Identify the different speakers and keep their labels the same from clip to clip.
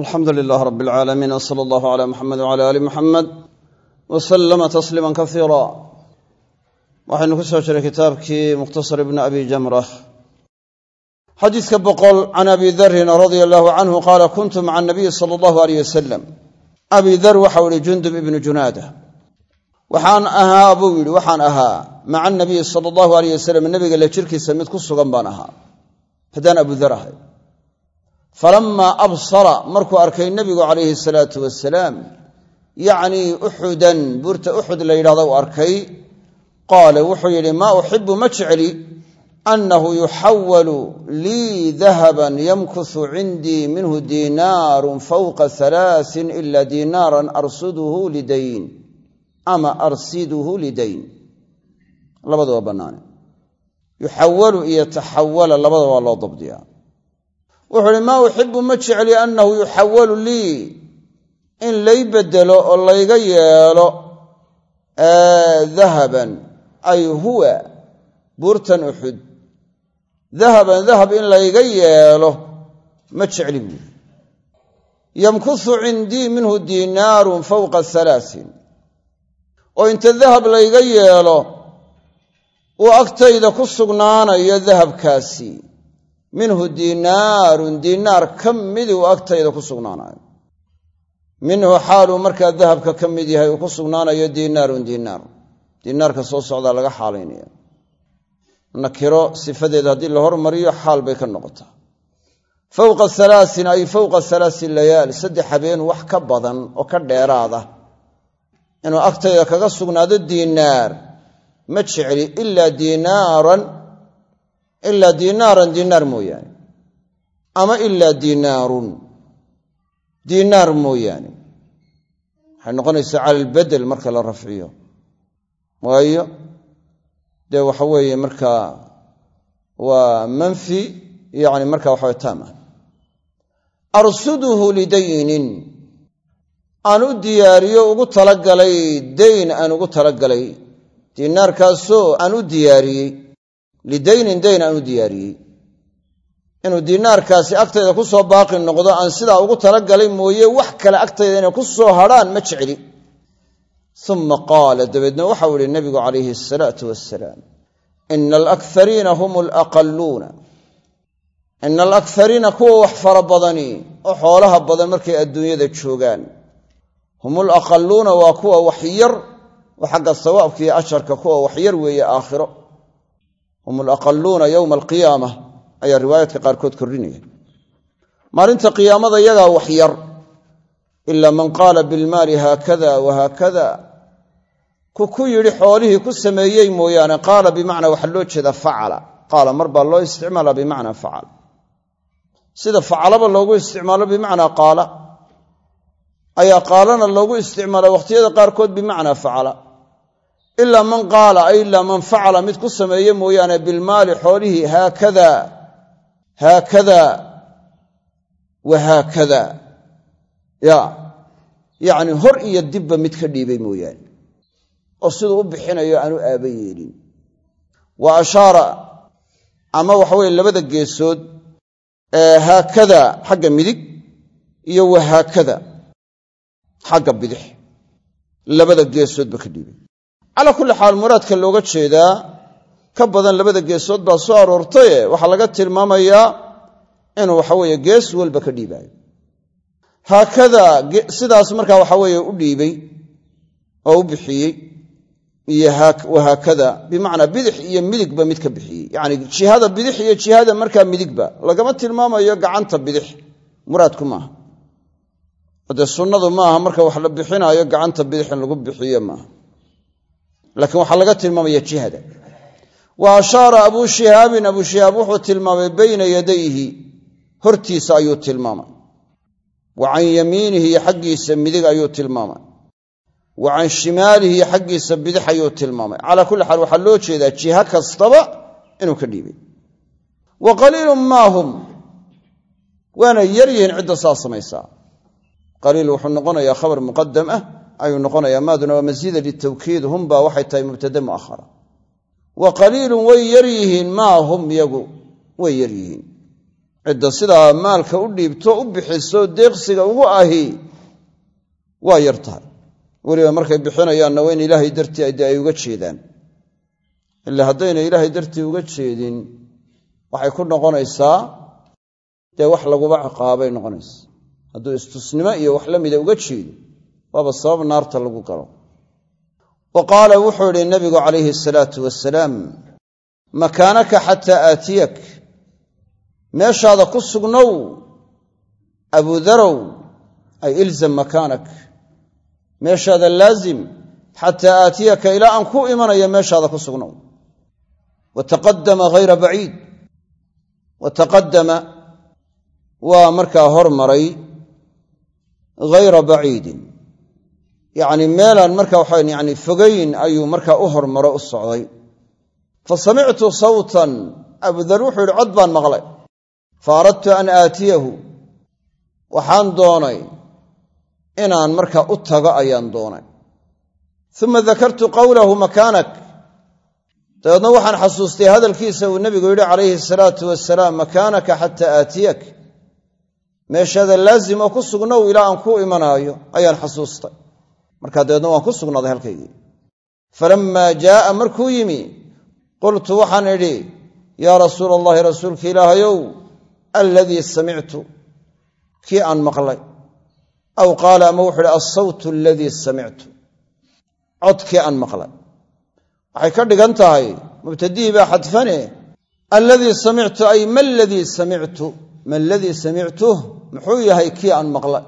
Speaker 1: alxamdu lilaah rab alcaalamiin w sala allahu cala muxamed wcala aali muxamed wa sallama tasliima kasiira waxaynu ku soo jiray kitaabkii mukhtasar ibni abi jamrah. Xadiiska boqol can abi darin radia allahu canhu qaala kuntu maca anabiyi sala allahu aleyh wasalam abi dar waxau ihi jundub ibnu junaada. Waxaan ahaa buu yidhi waxaan ahaa maca anabiyi sala allahu aleyh wasalam nebiga la jirkiisa mid ku sugan baan ahaa falamaa absara markuu arkay nebigu calayhi salaatu wasalaam yacnii uxudan buurta uxud la yidhahdo uu arkay qaala wuxuu yidhi maa uxibu ma jecli annahu yuxawalu lii dahaban yamkusu cindii minhu diinaarun fawqa halaasin ila diinaaran arsuduhu lidayn ama arsiduhu lidayn. Labada waa bannaane yuxawalu iyo taxawala labada waa loo dabdiyaa wuxuu uhi maa uxibu ma jecli annahu yuxawalu lii in lay bedelo oo layga yeelo dahaban ay huwa buurtan uxud dahaban dahab in layga yeelo ma jecli buuri yamkusu cindii minhu diinaarun fawqa halaasin oo inta dahab layga yeelo uu agtayda ku sugnaanayo dahabkaasi minhu diinaarun diinaar ka midi uu agtayda ku sugnaanayo. Minhu xaaluu markaa dahabka ka mid yahay uu ku sugnaanayo diinaarun diinaar diinaarka soo socdaa laga xaalaynaya. Nakiro sifadeeda haddii la hormariyo xaal bay ka noqotaa. Fowqa halaasin ay fowqa halaasi layaal saddex habeen wax ka badan oo ka dheeraada. Inuu agtayda kaga sugnaado diinaar ma jecli ilaa diinaaran ilaa diinaaran diinaar mooyaane ama ilaa diinaarun diinaar mooyaane waxay noqonaysaa cala albedel marka la rafciyo waayo dee waxa weeye markaa waa manfi yani marka waxawa taama arsuduhu lidaynin aan u diyaariyo ugu talagalay dayn aan ugu talagalay diinaarkaasoo aan u diyaariyey lidaynin dayn aan u diyaariyey. Inuu diinaarkaasi agtayda ku soo baaqi noqdo aan sidaa ugu talagalay mooye wax kale agtayda inay ku soo hadrhaan ma jecli uma qaala dabeedna waxau ihi nabigu calayhi asalaatu wasalaam ina alakariina hum alaqaluuna ina alakariina kuwa wax fara badani oo xoolaha badan markay adduunyada joogaan hum alaqaluuna waa kuwa wax yar oo sawaabka iyo asharka kuwa wax yar weeye aakhiro hum alaqaluuna yowma alqiyaama ayaa riwaayaadka qaarkood kordhinaya maalinta qiyaamada yagaa wax yar ila man qaala bilmaali haakada wahaakada ku ku yidhi xoolihii ku sameeyey mooyaane qaala bimacnaa waxaa loo jeedaa facala qaala mar baa loo isticmaalaa bimacnaa facal sida facalaba loogu isticmaalo bimacnaa qaala ayaa qaalana loogu isticmaala wakhtiyada qaarkood bimacnaa facala ilaa man qaala ay ilaa man facala mid ku sameeye mooyaane bilmaali xoolihii haakada haakada wahaakada ya yacni hor iyo dibba mid ka dhiibay mooyaane oo siduu u bixinayo aanu aaba yeelin. Wa ashaara ama waxaweye labada geesood haakada xagga midig iyo wahaakada xagga bidix labada geesoodba ka dhiibay calaa kulli xaal muraadka looga jeedaa ka badan labada geesood baa soo aroortaye. Waxaa laga tilmaamayaa inuu waxaweeye gees walba ka dhiibaayo. Haakada sidaas markaa waxaweeye u dhiibay oo u bixiyey iyo wahaakada bimacnaa bidix iyo midigba mid ka bixiyey. Yacni jihada bidix iyo jihada markaa midigba lagama tilmaamayo gacanta bidix. Muraadku maaha. Dee sunnadu maaha marka wax la bixinaayo gacanta bidix in lagu bixiyo maaha laakiin waxaa laga tilmaamaya jihada. Wa ashaara abuu shihaabin abuu shihaab wuxuu tilmaamay bayna yadayhi hortiisa ayuu tilmaamay. Wa can yamiinihi iyo xaggiisa midig ayuu tilmaamay. Wa can shimaalihi iyo xaggiisa bidix ayuu tilmaamay. Calaa kulli xaal waxaa loo jeedaa jiha kastaba inuu ka dhiibay. Wa qaliilun maa hum waana yar yihiin cidda saa samaysaa. Qaliil wuxuu noqonayaa khabar muqadam ah ayuu noqonayaa maaduna waa masiida litawkiid? Humbaa waxay tahay mubtada mu'ahara wa qaliilun way yar yihiin maa hum yagu way yar yihiin. Cidda sidaa maalka u dhiibto u bixiso deeqsiga ugu ahi waa yar tahay. Weliba markay bixinayaanna waa in ilaahay dartii de ay uga jeedaan. Ila haddayna ilaahay dartii uga jeedin waxay ku noqonaysaa dee wax laguba ciqaabay noqonaysa. Hadduu istusnimo iyo wax la mida uga jeedo waaba sabab naarta lagu galo. Wa qaala wuxuu idhi nabigu calayhi asalaatu wasalaam makaanaka xataa aatiyak? Meeshaada ku sugnow abudarow ay ilzam makaanak meeshaada laazim xataa aatiyaka ilaa aan ku imanayo meeshaada ku sugnow. Wa taqadama hayra baciid. Wa taqadama waa markaa hormaray hayra baciidin yacni meelaan marka waxawan yani fogayn ayuu markaa u hormaro u socday. Fa samictu sawtan abudar wuxuu yidhi cod baan maqlay. Fa aradtu an aatiyahu. Waxaan doonay inaan markaa u tago ayaan doonay. Uma dakartu qawlahu makaanak. Dabeedna waxaan xasuustay hadalkiisa uu nebigu yidhi calayhi asalaatu wasalaam makaanaka xataa aatiyak. Meeshaada laazim oo ku sugnow ilaa aan kuu imanaayo ayaan xasuustay markaa dabeedna waan ku sugnaaday halkaygii. Falammaa jaa'a markuu yimi qultu waxaan idhi yaa rasuula allahi rasuulka ilaahayow alladii samictu kii aan maqlay? Aw qaala ama wuxuu idhi alsawtu aladii samictu codkii aan maqlay. Waxay ka dhigan tahay mubtadihii baa xadfane alladii samictu ay ma ladii samictu ma aladii samictuh muxuu yahay kii aan maqlay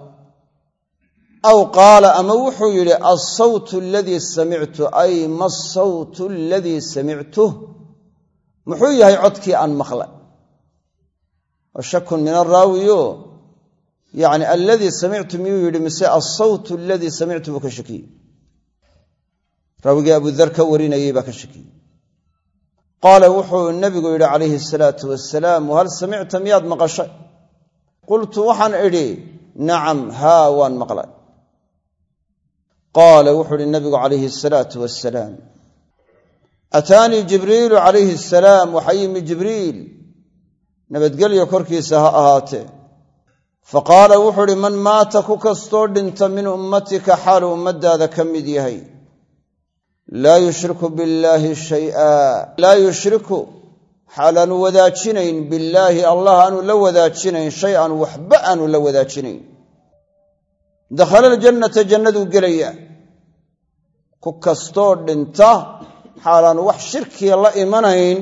Speaker 1: aw qaala ama wuxuu yidhi alsawtu aladii samictu ay ma asawtu aladii samictuh muxuu yahay codkii aan maqlay. Wa shakun min araawiyo yacni alladii samictu miyuu yidhi mise alsawtu aladii samictu buu ka shakiyey. Raawigii abudar ka warinayey baa ka shakiyey. Qaala wuxuu nabigu yidhi calayhi asalaatu wasalaam wahal samicta miyaad maqashay? Qultu waxaan idhi nacam haa waan maqlay qaala wuxuu ihi nabigu calayhi asalaatu wasalaam ataanii jibriilu calayhi asalaam waxaa yimi jibriil. Nabadgelyo korkiisa ha ahaatee. Faqaala wuxuu uhi man maata ku kastoo dhinta min ummatika xaalu ummadaada ka mid yahay. Laa yushriku billaahi shay'a laa yushriku xaal aanu wadaajinayn billaahi allah aanu la wadaajinayn shay an waxba aanu la wadaajinayn. Dakhala aljannata jannaduu gelaya ku kastoo dhinta xaal aanu wax shirkiya la imanayn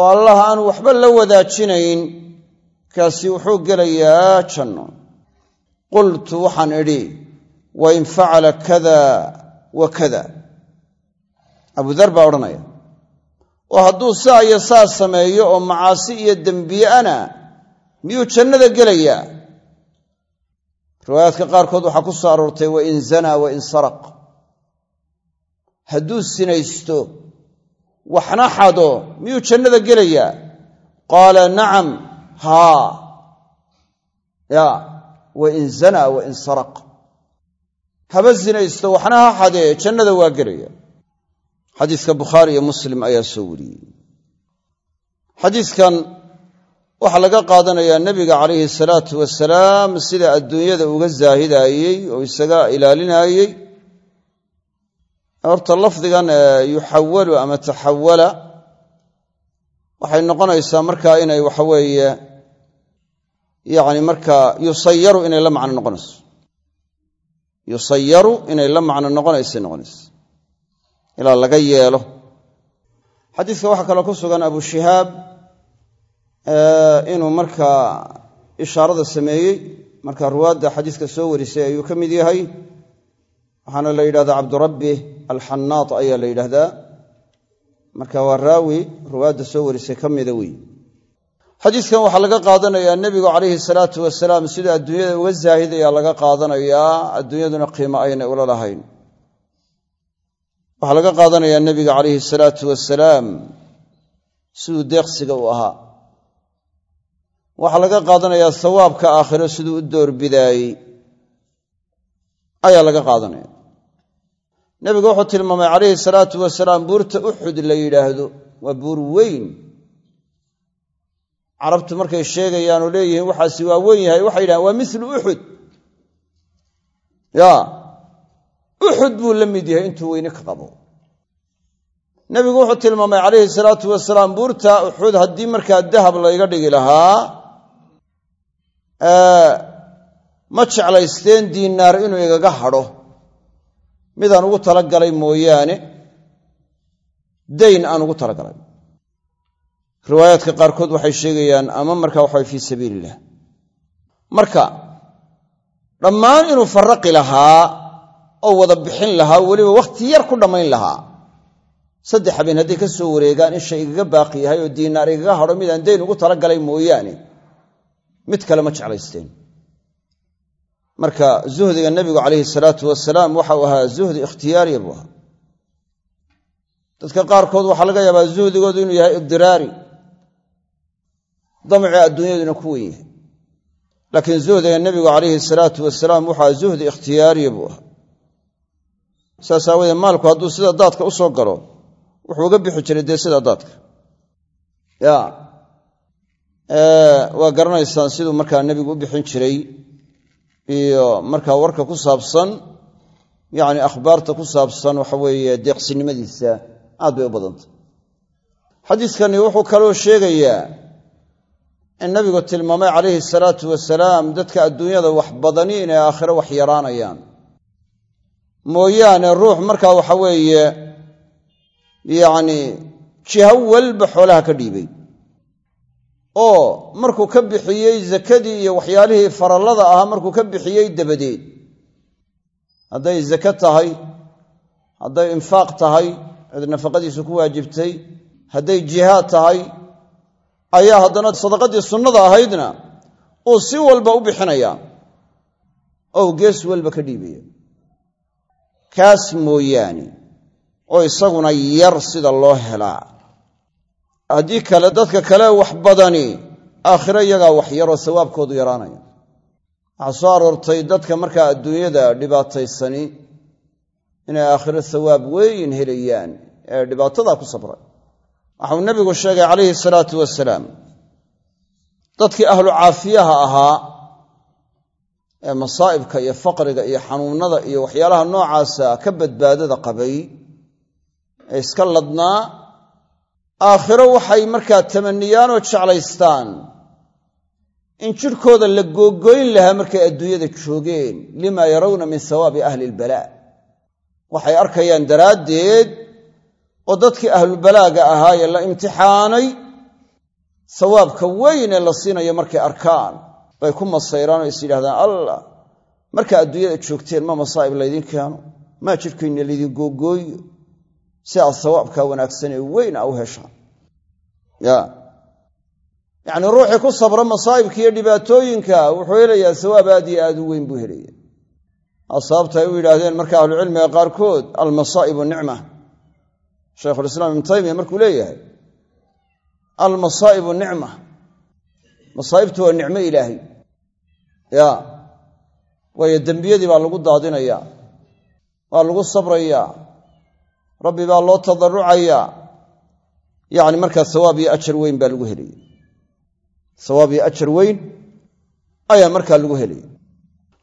Speaker 1: oo allah aanu waxba la wadaajinayn kaasi wuxuu gelayaa janno. Qultu waxaan idhi wain facala kada wa kada abudar baa odhanaya oo hadduu saa iyo saa sameeyo oo macaasi iyo dembiyeana miyuu jannada gelayaa? Riwaayaadka qaarkood waxaa ku soo aroortay wain zanaa wain saraq hadduu sinaysto waxna xado miyuu jannada gelayaa? Qaala nacam haa. Ya wain zanaa wain saraq. Haba sinaysto waxna ha xadee jannada waa gelaya xadiiska bukhaari iyo muslim ayaa soo wariyey. Xadiiskan waxaa laga qaadanayaa nebiga calayhi salaatu wasalaam sida adduunyada uga zaahidaayey oo isaga ilaalinaayey horta lafdigan yuxawalu ama taxawala waxay noqonaysaa markaa inay waxaweeye yani markaa yusayaru inay la macno noqonayso. Yusayaru inay la macno noqonaysay noqonaysa ilaa laga yeelo. Xadiiska waxaa kaloo ku sugan abu shihaab inuu markaa ishaarada sameeyey. Marka ruwaadda xadiiska soo warisay ayuu ka mid yahay waxaana la yidhahdaa cabdurabbi alxannaat ayaa la yidhaahdaa marka waa raawi ruwaadda soo warisay ka mida wey xadiiskan waxaa laga qaadanayaa nebigu calayhi salaatu wasalaam siduu adduunyada uga zaahidaya laga qaadanayaa adduunyaduna qiimo aynay ula lahayn. Waxaa laga qaadanayaa nebiga calayhi salaatu wasalaam siduu deeqsiga u ahaa. Waxaa laga qaadanayaa sawaabka aakhiro siduu u doorbidaayey ayaa laga qaadanaya nebigu wuxuu tilmaamay calayhi salaatu wasalaam buurta uxud la yidhaahdo waa buur weyn. Carabtu markay sheegayaan leeyihiin waxaasi waa weyn yahay. Waxay yidhahaan waa milu uxud ya uxud buu la mid yahay intuu weyne ka qabo. Nebigu wuxuu tilmaamay calayhi salaatu wasalaam buurta uxud haddii markaa dahab layga dhigi lahaa ma jeclaysteen diinaar inuu igaga hadho midaan ugu talagalay mooyaane dayn aan ugu talagalay. Riwaayaadka qaarkood waxay sheegayaan ama marka waxa fii sabiili illah marka dhammaan inuu faraqi lahaa oo wada bixin lahaa weliba wakhti yar ku dhammayn lahaa saddex habeen hadday ka soo wareegaan in shay igaga baaqi yahay oo diinaar igaga hadho midaan dayn ugu talagalay mooyaane mid kale ma jeclaysteen marka zuhdiga nebigu calayhi salaatu wasalaam waxau ahaa zuhdi ikhtiyaariya buu ahaa. Dadka qaarkood waxaa laga yaabaa zuhdigoodu inuu yahay ibdiraari damci adduunyaduna ku wen yahay. Laakiin zuhdiga nebigu calayhi salaatu wasalaam waxaa zuhdi ikhtiyaariya buu ahaa. Saas aawoodee maalku hadduu sida daadka u galo wuxuu uga bixi jiray dee sida daadka. Waa garanaysaan siduu markaa nebigu u bixin jiray iyo markaa warka ku saabsan yacni akhbaarta ku saabsan waxa weeye deeqsinimadiisa aad bay u badantay. Xadiiskani wuxuu kaloo sheegayaa in nabigu tilmaamay calayhi salaatu wasalaam dadka adduunyada wax badani inay aakhiro wax yaraanayaan. Mooyaane ruux markaa waxa weeye yacni jiho walba xoolaha ka dhiibay oo markuu ka bixiyey zakadii iyo waxyaalihii farallada ahaa markuu ka bixiyey dabadeed. Hadday zake tahay hadday infaaq tahay cid nafaqadiisu ku waajibtay hadday jihaad tahay ayaa haddana sadaqadii sunnada ahaydna uu si walba u bixinaya. Oo gees walba ka dhiibaya. Kaas mooyaane oo isaguna yar sida loo helaa haddii kale dadka kale wax badani aakhiro iyagaa wax yaroo sawaabkoodu yaraanaya. Waxaa soo aroortay dadka markaa adduunyada dhibaataysani inay aakhiro sawaab weyn helayaan ee dhibaatadaa ku sabray. Waxau nebigu sheegay calayhi salaatu wasalaam dadkii ahlu caafiyaha ahaa ee masaa'ibka iyo faqriga iyo xanuunnada iyo waxyaalaha noocaasa ka badbaadada qabay ee iska ladnaa aakhiro waxay markaa tamaniyaan oo jeclaystaan. In jidhkooda la googoyn lahaa markay adduunyada joogeen lima yarawna min sawaabi ahli ilbalaa waxay arkayaan daraaddeed oo dadkii ahlulbalaaga ahaa ee la imtixaanay sawaabka weyn ee la siinayo markay arkaan. Bay ku masayraan oo is yidhahdaan allah markaa adduunyada joogteen ma masaa'ib laydin keeno maa jidhkayna laydin googooyo si aad sawaabkaa wanaagsan ee weyn a u heshaan ya. Yacnii ruuxii ku sabra masaa'ibka iyo dhibaatooyinka wuxuu helayaa sawaab aad iyo aad u weyn buu helaya aa sababta ay u yidhaahdeen marka ahlucilmiga qaarkood almasaa'ibu nicma shaykhulislaam ibnu taymiya markuu leeyahay almasaa'ibu nicma masaa'ibtu waa nicmo ilaahay. Ya. Waayo dembiyadii baa lagu daadinayaa waa lagu sabrayaa rabbi baa loo tadarucayaa yacni markaa sawaab iyo ajar weyn baa lagu helaya sawaab iyo ajar weyn ayaa markaa lagu helaya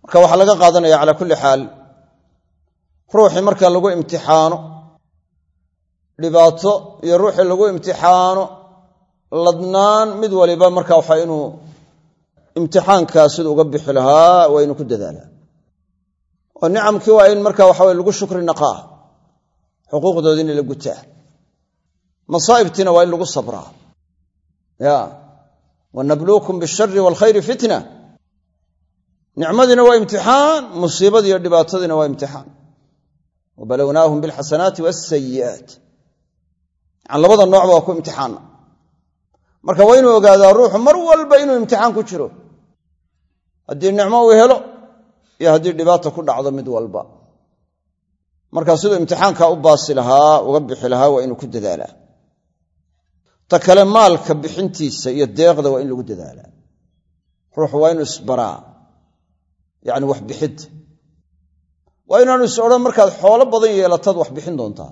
Speaker 1: marka waxaa laga qaadanaya calaa kulli xaal ruuxii marka lagu imtixaano dhibaato iyo ruuxii lagu imtixaano ladnaan mid waliba marka waxa inuu imtixaankaa siduu uga bixi lahaa waa inuu ku dadaalaa. Oo nicamkii waa in marka waxaweye lagu shukri naqaa xuquuqdoodiina la gutaa masaa'ibtiina waa in lagu sabraa. Ya. Wanabluukum bishari waalkhayri fitna. Nicmadiina waa imtixaan musiibadiiyo dhibaatadiina waa imtixaan. Wabalownaahum bilxasanaati wasayi'aat yani labada noocba waa ku imtixaana marka waa inuu ogaadaa ruuxu mar walba inuu imtixaan ku jiro. Haddii nicmo uu helo iyo haddii dhibaata ku dhacdo mid walba marka siduu imtixaankaa u baasi lahaa uga bixi lahaa waa inuu ku dadaalaa ta kale maalka bixintiisa iyo deeqda waa in lagu dadaalaa ruuxu waa inuu isbaraa yacni wax bixidda waa inaanu is odhan markaad xoolo badan yeelataad wax bixin doontaa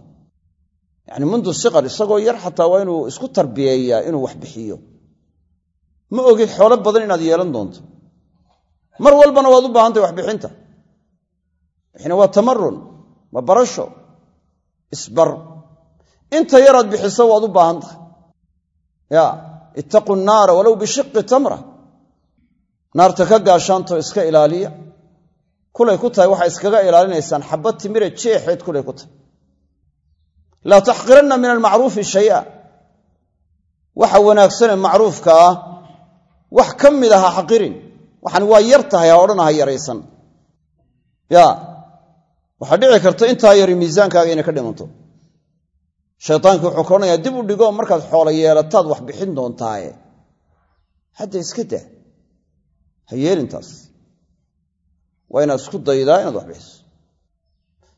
Speaker 1: yacni mundu siqar isagoo yar xataa waa inuu isku tarbiyeeyaa inuu wax bixiyo. Ma ogid xoolo badan inaad yeelan doonto. Mar walbana waad u baahantahy waxbixinta wixina waa tamarun waa barasho? Isbar. Inta yaraad bixiso waad u baahan tahay. Ya ittaqu nnaara walow bishiqi tamra. Naarta ka gaashaanto iska ilaaliya. Kulay ku tahay waxaa iskaga ilaalinaysaan. Xabad timire jeexeed kulay ku tahay. Laa taxqiranna min almacruufi shaya. Waxa wanaagsanee macruufka ah wax ka mid ah ha xaqirin. Waxaan waa yar tahay ha odhan ha yaraysan. Ya waxaa dhici karta intaa yari miisaankaaga inay ka dhimanto. Shaytaanki wuxuu ka odhanayaa dib u dhigo markaad xoolo yeelataad wax bixin doontaaye. Hadda iska daa. Ha yeelintaas. Waa inaad isku daydaa inaad wax bixiso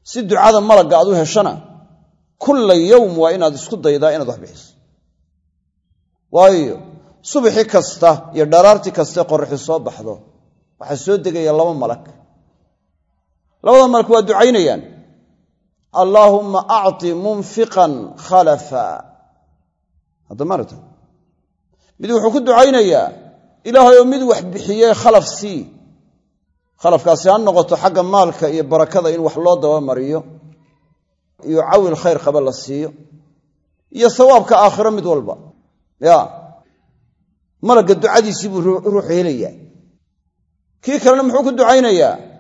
Speaker 1: si ducada malagga aad u heshana kulla yowm waa inaad isku daydaa inaad wax bixiso waayo subaxi kasta iyo dharaarti kaste qorraxi soo baxdo waxaa soo degaya laba malag labada malag waa ducaynayaan. Allaahumma acti munfiqan khalafa. Hadda maarata mid wuxuu ku ducaynayaa ilaahayoo mid wax bixiyey khalaf sii. Khalafkaasi ha noqoto xagga maalka iyo barakada in wax loo dabamariyo iyo cawil khayr qaba la siiyo iyo sawaabka aakhiro mid walba. Ya. Malagga ducadiisii buu ruuxu helayaa. Kii kalena muxuu ku ducaynayaa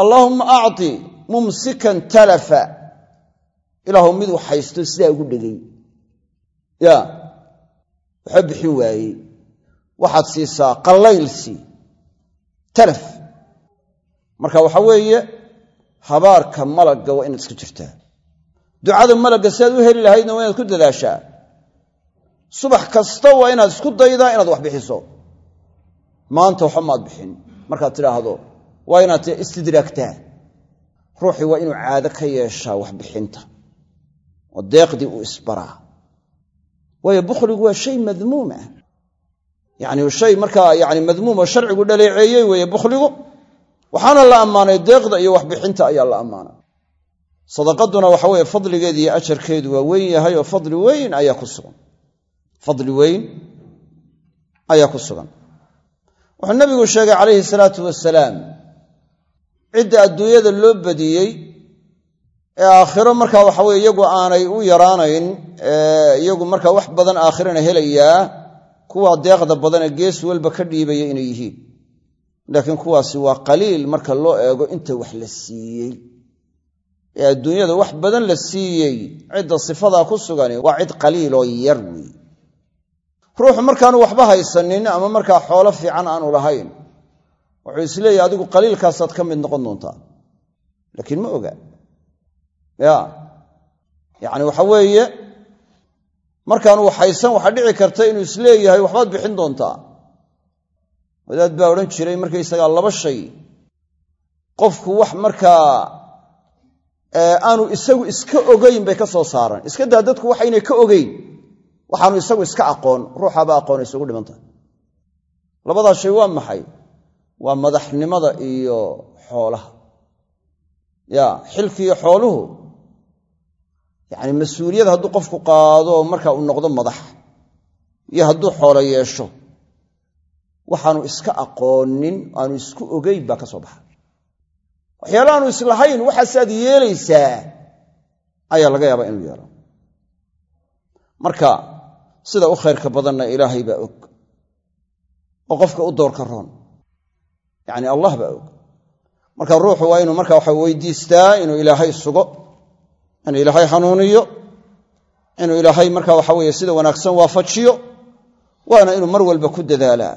Speaker 1: allaahumma acti mumsikan talafa. Ilaahu mid wax haysto sidaa ugu dhegay. Ya waxba bixin waayey. Waxaad siisaa qallayl sii. Talaf. Marka waxa weeye habaarka malagga waa inaad iska jirtaa. Ducada malagga si aad u heli lahaydna waa inaad ku dadaashaa. Subax kasta waa inaad isku daydaa inaad wax bixiso. Maanta waxba maad bixin. Markaad tidhaahdo waa inaad istidraagtaa ruuxii waa inuu caado ka yeeshaa waxbixinta oo deeqdii uu isbaraa. Waayo bukhligu waa shay madmuum ah. Yacni shay markaa yani madmuum oo sharcigu dhaleeceeyey weeye bukhligu waxaana la ammaanay deeqda iyo waxbixinta ayaa la ammaanay. Sadaqaduna waxa weeye fadligeedu iyo ajarkeedu waa weyn yahay oo fadli weyn ayaa ku sugan. Fadli weyn ayaa ku sugan. Wuxuu nabigu sheegay calayhi salaatu wasalaam cidda adduunyada loo badiyey ee aakhiro markaa waxa weye iyagu aanay u yaraanayn iyagu markaa wax badan aakhirana helayaa kuwa deeqda badanee gees walba ka dhiibaya inay yihiin. Laakiin kuwaasi waa qaliil marka loo eego inta wax la siiyey. Ee adduunyada wax badan la siiyey cidda sifadaa ku sugani waa cid qaliiloo yar weeye ruuxu markaanu waxba haysanin ama markaa xoolo fiican aanu lahayn wuxuu isleeyahy adigu qaliilkaasaad ka mid noqon doontaa laakiin ma oga. Ya. Yacni waxa weeye markaanu wax haysan waxaa dhici karta inuu is leeyahay waxbaad bixin doontaa wadaad baa odhan jiray markaysagaa laba shay. Qofku wax markaa aanu isagu iska ogeyn bay ka soo saaraan iska daa dadku waxaynay ka ogeyn. Waxaanu isagu iska aqoon ruuxaaba aqoon isugu dhimantahay labadaa shay waa maxay waa madaxnimada iyo xoolaha. Ya xilkiiyo xooluhu yacni mas'uuliyad hadduu qofku qaado marka uu noqdo madax iyo hadduu xoolo yeesho waxaanu iska aqoonin aanu isku ogeyn baa ka soo baxa. Waxyaala aanu islahayn waxaasaad yeelaysaa ayaa laga yaabaa inuu yeelo. Marka sida u khayrka badanna ilaahay baa og. Oo qofka u doorka roon yacni allah baa og. Marka ruuxu waa inuu marka waxa weydiistaa inuu ilaahay sugo inuu ilaahay hanuuniyo inuu ilaahay marka waxa weeye sida wanaagsan waafajiyo waana inuu mar walba ku dadaalaa.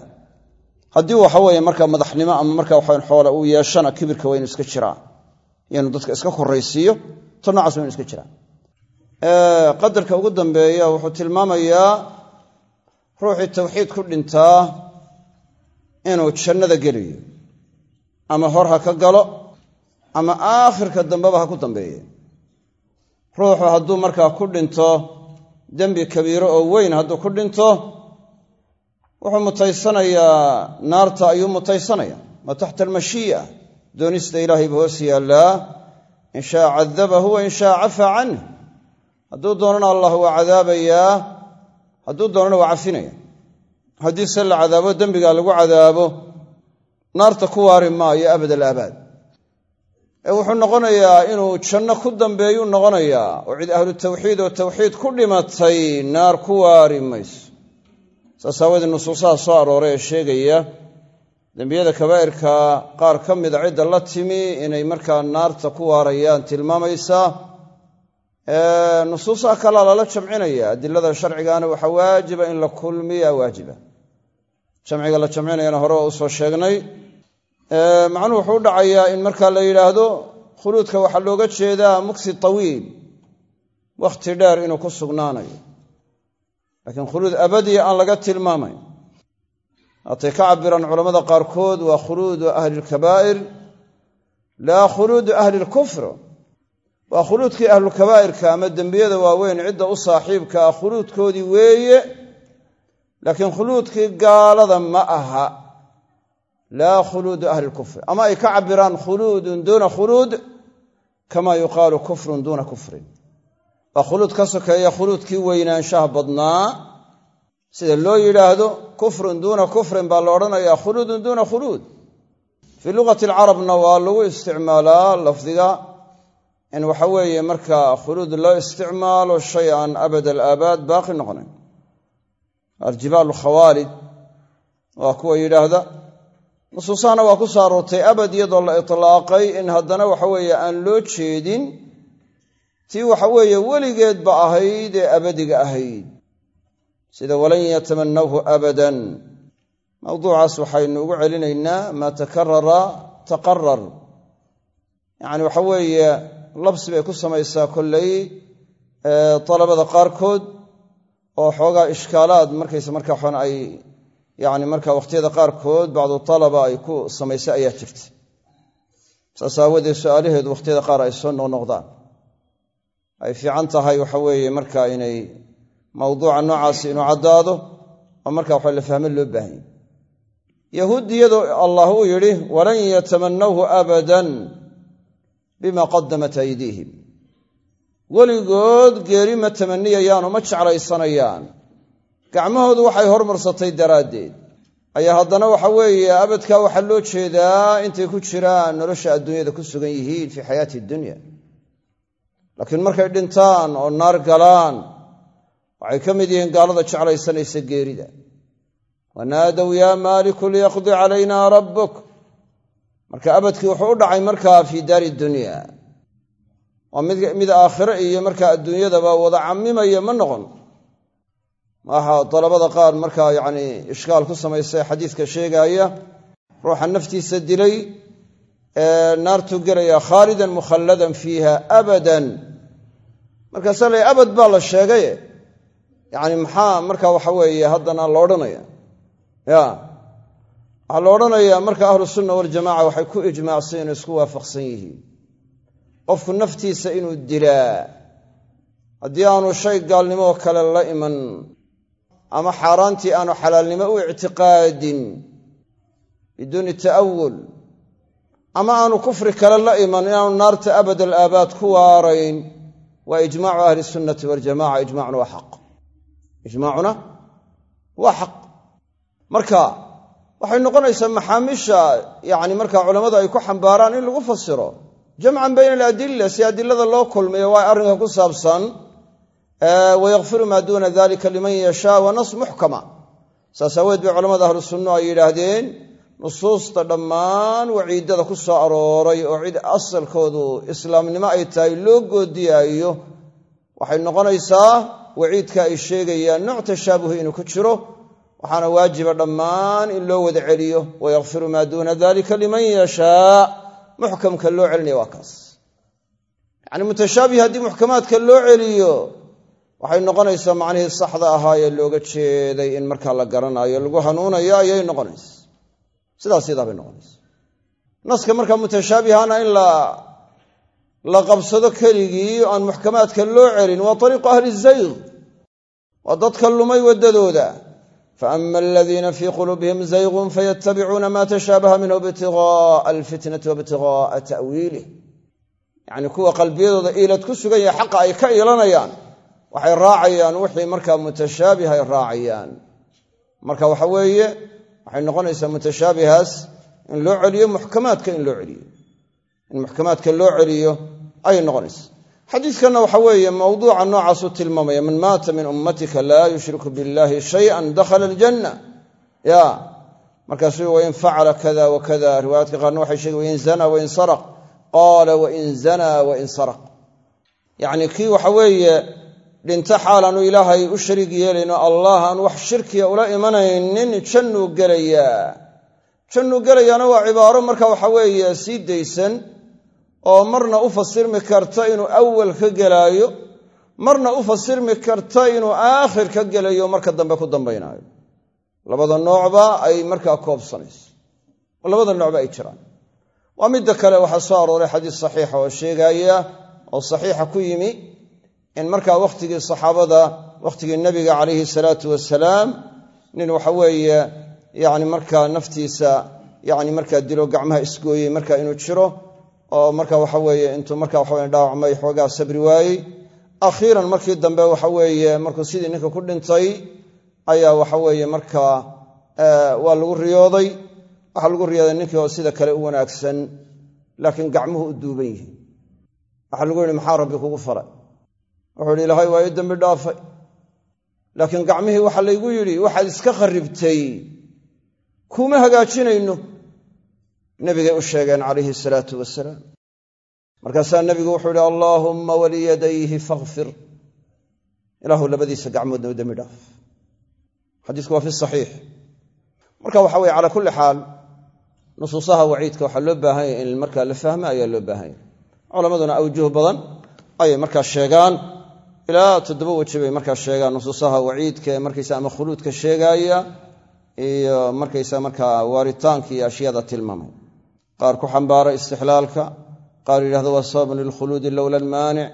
Speaker 1: Haddii waxa weeye marka madaxnimo ama marka waxawan xoola uu yeeshana kibirka waa inu iska jiraa iyo dadka iska koraysiiyo ta nocaas waa inu iska jiraa qadarka ugu dambeeya wuxuu tilmaamayaa ruuxii tawxiid ku dhintaa inuu jannada gelayo ama hor ha ka galo ama aakhirka dambeba ha ku dambeeye. Ruuxu hadduu markaa ku dhinto dembi kabiiro oo weyn hadduu ku dhinto wuxuu mutaysanayaa naarta ayuu mutaysanaya ma taxta almashii'a? Doonista ilaahay buu hoos yaallaa in shaa cadabahu wa in shaa cafaa canh hadduu doonana allah waa cadaabayaa hadduu doonana waa cafinaya haddii se la cadaabo dembiga lagu cadaabo naarta ku waari maayo abad alaabaad ee wuxuu noqonayaa inuu janno ku dambeeyuu noqonayaa oo cid ahlu tawxiid oo tawxiid ku dhimatay naar ku waari mayso. Saas aawadee nusuusaha soo arooray ee sheegaya dembiyada kabaa'irka qaar ka mida cidda la timi inay markaa naarta ku waarayaan tilmaamaysaa nusuusaha kalea lala jamcinaya adilada sharcigaana waxaa waajiba in la kulmiya waajiba. Jamciga la jamcinayana hore waa u soo sheegnay macnuhu wuxuu u dhacayaa in marka la yidhaahdo khuluudka waxaa looga jeedaa mugsi tawiil wakhti dheer inuu ku sugnaanayo. Laakiin khuluud abadiya aan laga tilmaamayn. Haatay ka cabiraan culamada qaarkood waa khuluudu ahli lkabaa'ir laa khuluudu ahli lkufr waa khuluudkii ahlulkabaa'irka ama dembiyada waaweyn cidda u saaxiibka ah khuluudkoodii weeye laakiin khuluudkii gaalada ma aha laa khuluudu ahli lkufri ama ay ka cabiraan khuluudun duuna khuluud kama yuqaalu kufrun duuna kufrin waa khuluud ka sokeeya khuluudkii weynaanshaha badnaa sida loo yidhaahdo kufrun duuna kufrin baa la odhanayaa khuluudun duuna khuluud fii lugati alcarabna waa lagu isticmaalaa lafdiga in waxa weeye markaa khuluud loo isticmaalo shay aan abad alaabaad baaqi noqonayn aljibaal khawaalid waa kuwa yidhaahda nusuusahana waa ku soo aroortay abad iyadoo la itlaaqay in haddana waxa weeye aan loo jeedin tii waxa weeye weligeedba ahayd ee abadiga ahayd. Sida walan yatamanawhu abadan. Mawduucaas waxaynu ugu celinaynaa maa takarara taqarar yacni waxa weeye labsi bay ku samaysaa kollay dalabada qaarkood oo xoogaa ishkaalaad markaysa markaa xon ay yani marka wakhtiyada qaarkood bacdu talaba ay ku samaysay ayaa jirta. Saas aawadeed su'aalaheedu wakhtiyada qaar ay soo noqnoqdaan ay fiican tahay waxa weeye marka inay mawduuca noocaasi inuu caddaado oo marka waxa la fahmo loo baahanya yahuud iyadoo allah uu yidhi walan yatamanawhu abadan bima qadamat aydiihim. Weligood geeri ma tamaniyayaan oo ma jeclaysanayaan gacmahoodu waxay hormarsatay daraaddeed. Ayaa haddana waxa weeye abadkaa waxaa loo jeedaa intay ku jiraan nolosha adduunyada ku sugan yihiin fii xayaati dunya. Laakiin markay dhintaan oo naar galaan waxay ka mid yihiin gaalada jeclaysanaysa geerida. Wanaadow yaa maaliku liyaqdi calayna rabbuk. Marka abadkii wuxuu u dhacay markaa fii daari dunya. Waa mid aakhire iyo markaa adduunyadaba wada camimaya ma noqon maaha dalabada qaar markaa yacni ishkaal ku samaysay xadiiska sheegaaya ruuxa naftiisa dilay ee naartuu gelaya khaalidan mukhalladan fiiha abadan. Markaasaa la abad baa la sheegaye yacni maxaa marka waxa weeye haddana la odhanaya? Ya waxaa la odhanayaa marka ahlu sunna waljamaca waxay ku ijmaacsan isku waafaqsan yihiin. Qofku naftiisa inuu dilaa haddii aanu shay gaalnimoo kale la iman ama xaaraantii aanu xalaalnimo u ictiqaadin biduuni ta'awul ama aanu kufri kale la iman inaanu naarta abad alaabaad ku waarayn waa ijmaacu ahli sunnati waljamaca ijmacuna waa xaq. Ijmaacuna waa xaq. Marka waxay noqonaysaa maxaamisha yani marka culammadu ay ku xambaaraan in lagu fasiro. Jamcan bayna aladila si adilada loo kulmiyo waa arrinka ku saabsan wayakfiru maa duuna dalika liman yashaa wa nas muxkama saas aaweed bay culamada ahlu sunnu ay yidhaahdeen nusuusta dhammaan waciidada ku soo arooray oo cid asalkoodu islaamnimo ay tahay loo goodiyaayo waxay noqonaysaa waciidka ay sheegayaan nooc tashaabuhi inuu ku jiro waxaana waajiba dhammaan in loo wada celiyo wayakfiru maa duuna dalika liman yashaa muxkamka loo celinaya waa kaas haddii muxkamaadka loo celiyo waxay noqonaysaa macnihii saxda ahaa ee looga jeeday in markaa la garanaayo lagu hanuunayo ayay noqonaysa sidaas yadaa bay noqonaysa naska markaa mutashaabihana in la qabsado keligii aan muxkamaadka loo celin waa ariiqu ahli zayg waa dadka lumay waddadooda. Faama aladiina fii quluubihim zaygun fayatabicuuna ma tashaabaha minhu ibtigaaa alfitnati waibtigaaa ta'wiilih yacni kuwa qalbiyadooda iilad ku sugan yahay xaqa ay ka iilanayaan waxay raacayaan wixii markaa mutashaabih ay raacayaan. Marka waxa weeye waxay noqonaysaa mutashaabihaas in loo celiyo muxkamaadka in loo celiyo. In muxkamaadka loo celiyo ayay noqonaysaa. Xadiidkanna waxa weeye mawduuca noocaasuu tilmaamaya man maata min ummatika laa yushriku billahi shayan dakhala aljanna. Ya markaasuu wain facala kada wakada riwaayaadka qaarna waxay sheegen wain zana wain saraq. Qaala wain zana wain saraq. Yacni kii waxa weeye dhinto xaalaanu ilaahay u shariig yeelayno allah aan wax shirkiya ula imanaynin jannuu gelayaa jannuu gelayaana waa cibaaro marka waxa weeye sii daysan oo marna u fasirmi karta inuu awal ka gelaayo marna u fasirmi karta inuu aakhir ka gelayo marka dambe ku dambaynaayo. Labada noocba ay markaa koobsanayso. Oo labada noocba ay jiraan. Waa midda kale waxaa soo arooray xadiis saxiixa oo sheegaya oo saxiixa ku yimi in markaa wakhtigii saxaabada wakhtigii nebiga calayhi salaatu wasalaam nin waxa weeye yani markaa naftiisa yani markaa dilo gacmaha isgooyey marka inuu jiro oo marka waxa weeye intuu marka waxawe dhaawacmay xoogaa sabri waayey. Akhiiran markii dambe waxa weeye markuu sidii ninka ku dhintay ayaa waxa weeye markaa waa lagu riyooday. Waxaa lagu riyooday ninkii oo sida kale u wanaagsan laakiin gacmuhu u duuban yihiin waxaa lagu yidhi maxaa rabbi kugu faray wuxuu yidhi ilaahay waa ii dambi dhaafay. Laakiin gacmihii waxaa laygu yidhi waxaad iska kharribtay. Kuma hagaajinayno. Nebigay u sheegeen calayhi salaatu wasalaam markaasaa nebigu wuxuu yidhi allaahumma waliyadayhi fakfir ilaahu labadiisa gacmoodna u dembi dhaaf. Xadiisku waa fi saxiix. Marka waxa weye calaa kulli xaal nusuusaha waciidka waxaa loo baahan yahy in markaa la fahmo ayaa loo baahan yahy culammaduna awjuh badan ayay markaa sheegaan ilaa toddoba weji bay markaa sheegaan nusuusaha waciidka ee markaysa ama khuluudka sheegaaya iyo markaysa markaa waaritaanka iyo ashyaada tilmaamay. Qaar ku xambaara istixlaalka qaar yidhahdo waa sababun lilkhuluudi lowla almaanic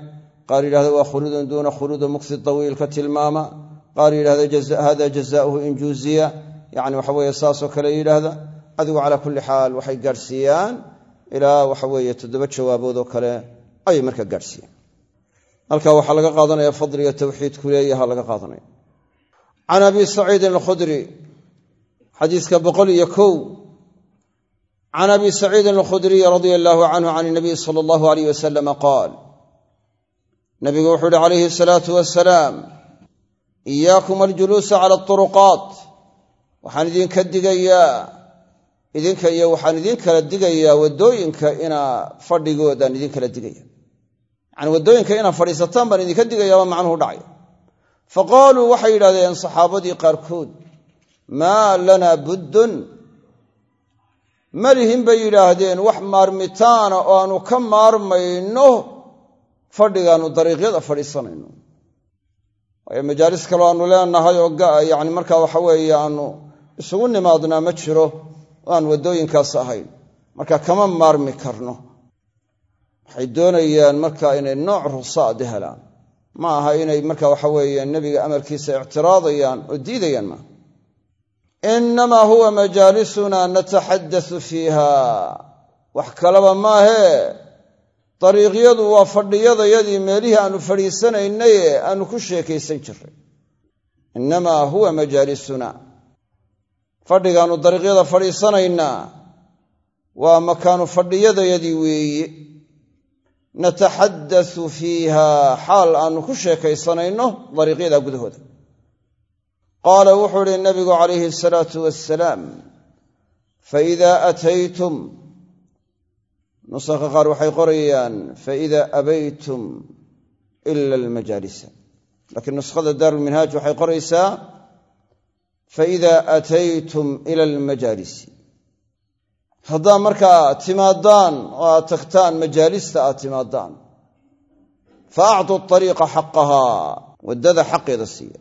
Speaker 1: qaar yidhahdo waa khuluudun duuna khuluudi mugsi tawiil ka tilmaama qaar yidhahdo hada jazaauhu in juuziya yani waxa weeye saasoo kale yidhaahda adigu calaa kulli xaal waxay gaadhsiiyaan ilaa waxa weeye toddoba jawaabood oo kale ayay markaa gaadhsiiyaan halka waxaa laga qaadanaya fadliga tawxiidku leeyaha laga qaadanaya. Can abi saciidin alkhudri xadiiska boqol iyo kow. Can abi saciidin alkhudriy radia allaahu canhu can inabiy sala allahu alayh wasalama qaal. Nabigu wuxuu uhi calayhi asalaatu wasalaam iyaakum aljuluusa cala aطuruqaat waxaan idinka digayaa idinka iyo waxaan idin kala digayaa waddooyinka inaa fadhigoodaan idin kala digaya yacani waddooyinka inaad fadhiisataan baan idinka digayaaba macnuhu dhacay. Fa qaaluu waxay yidhahdeen saxaabadii qaarkood maa lanaa buddun. Ma lihin bay yidhaahdeen wax maarmitaana oo aanu ka maarmayno fadhigaannu dariiqyada fadhiisanayno. Waayo majaalis kaloo aanu leenahay oo yani markaa waxa weeye aanu isugu nimaadnaa ma jiro oo aan waddooyinkaas ahayn. Marka kama maarmi karno waxay doonayaan marka inay nooc rusaadi helaan. Ma aha inay marka waxa weeye nebiga amarkiisa ictiraadayaan oo diidayaan maaha innamaa huwa majaalisuna nataxaddasu fiiha. Wax kalaba maahee dariiqyadu waa fadhiyadayadii meelihii aanu fadhiisanaynaye aanu ku sheekaysan jirray. Innamaa huwa majaalisuna fadhigaannu dariiqyada fadhiisanaynaa. Waa makaanu fadhiyadayadii weeye nataxaddasu fiiha xaal aanu ku sheekaysanayno dariiqyada gudahooda. qaala wuxuu ihi nabigu calayhi asalaatu wassalaam faidaa ataytum nusakha qaar waxay qorayaan faida abaytum ila almajaalisa laakiin nuskhada daarulminhaaj waxay qoraysaa faida ataytum ila almajaalisi haddaa markaa timaadaan oo aad tagtaan majaalista aad timaadaan fa actuu ariiqa xaqahaa waddada xaqeeda siiya.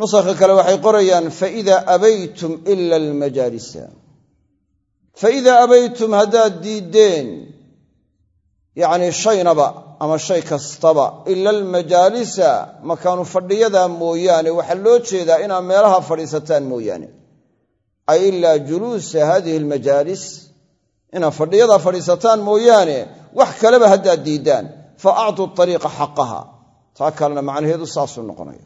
Speaker 1: Nusakha kale waxay qorayaan faida abaytum ila almajaalisa faidaa abaytum haddaad diiddeen yacnii shaynaba ama shay kastaba ila almajaalisa makaanu fadhiyada mooyaane waxaa loo jeedaa inaad meelaha fadhiisataan mooyaane ay ilaa juluusa hadihi almajaalis. Inaad fadhiyadaa fadhiisataan mooyaane wax kaleba haddaad diiddaan fa actuu ariiqa xaqaha. Taa kalena macnaheedu saasuu noqonaya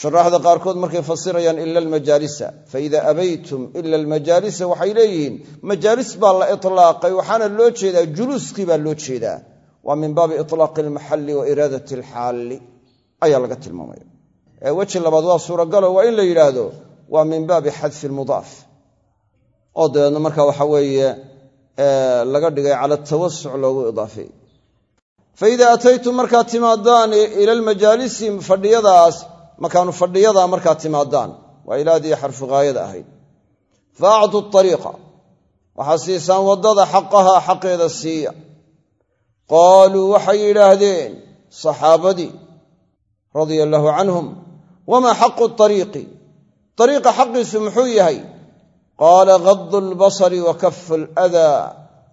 Speaker 1: shuraaxda qaarkood markay fasirayaan ila almajaalisa faida abaytum ila almajaalisa waxay leeyihiin majaalis baa la itlaaqay waxaana loo jeedaa juluuskii baa loo jeedaa. Waa min baabi itlaaqi almaxalli wa iraadati alxaalli ayaa laga tilmaamaya. Weji labaad waa suuragalo waa in la yidhaahdo waa min baabi xadfi lmudaaf oo dabeedna marka waxa weeye laga dhigay cala tawasuc loogu idaafeey faida ataytum markaad timaadaan ila almajaalisi fadhiyadaas makaanu fadhiyadaa markaad timaadaan. Waa ilaadii xarfu ghaayada ahayd. Fa acdu ariiqa waxaad siisaan waddada xaqahaa xaqeeda siiya. Qaaluu waxay yidhaahdeen saxaabadii radia allaahu canhum wamaa xaqu ariiqi ariiqa xaqiisu muxuu yahay qaala gadu lbasari wa kafu aladaa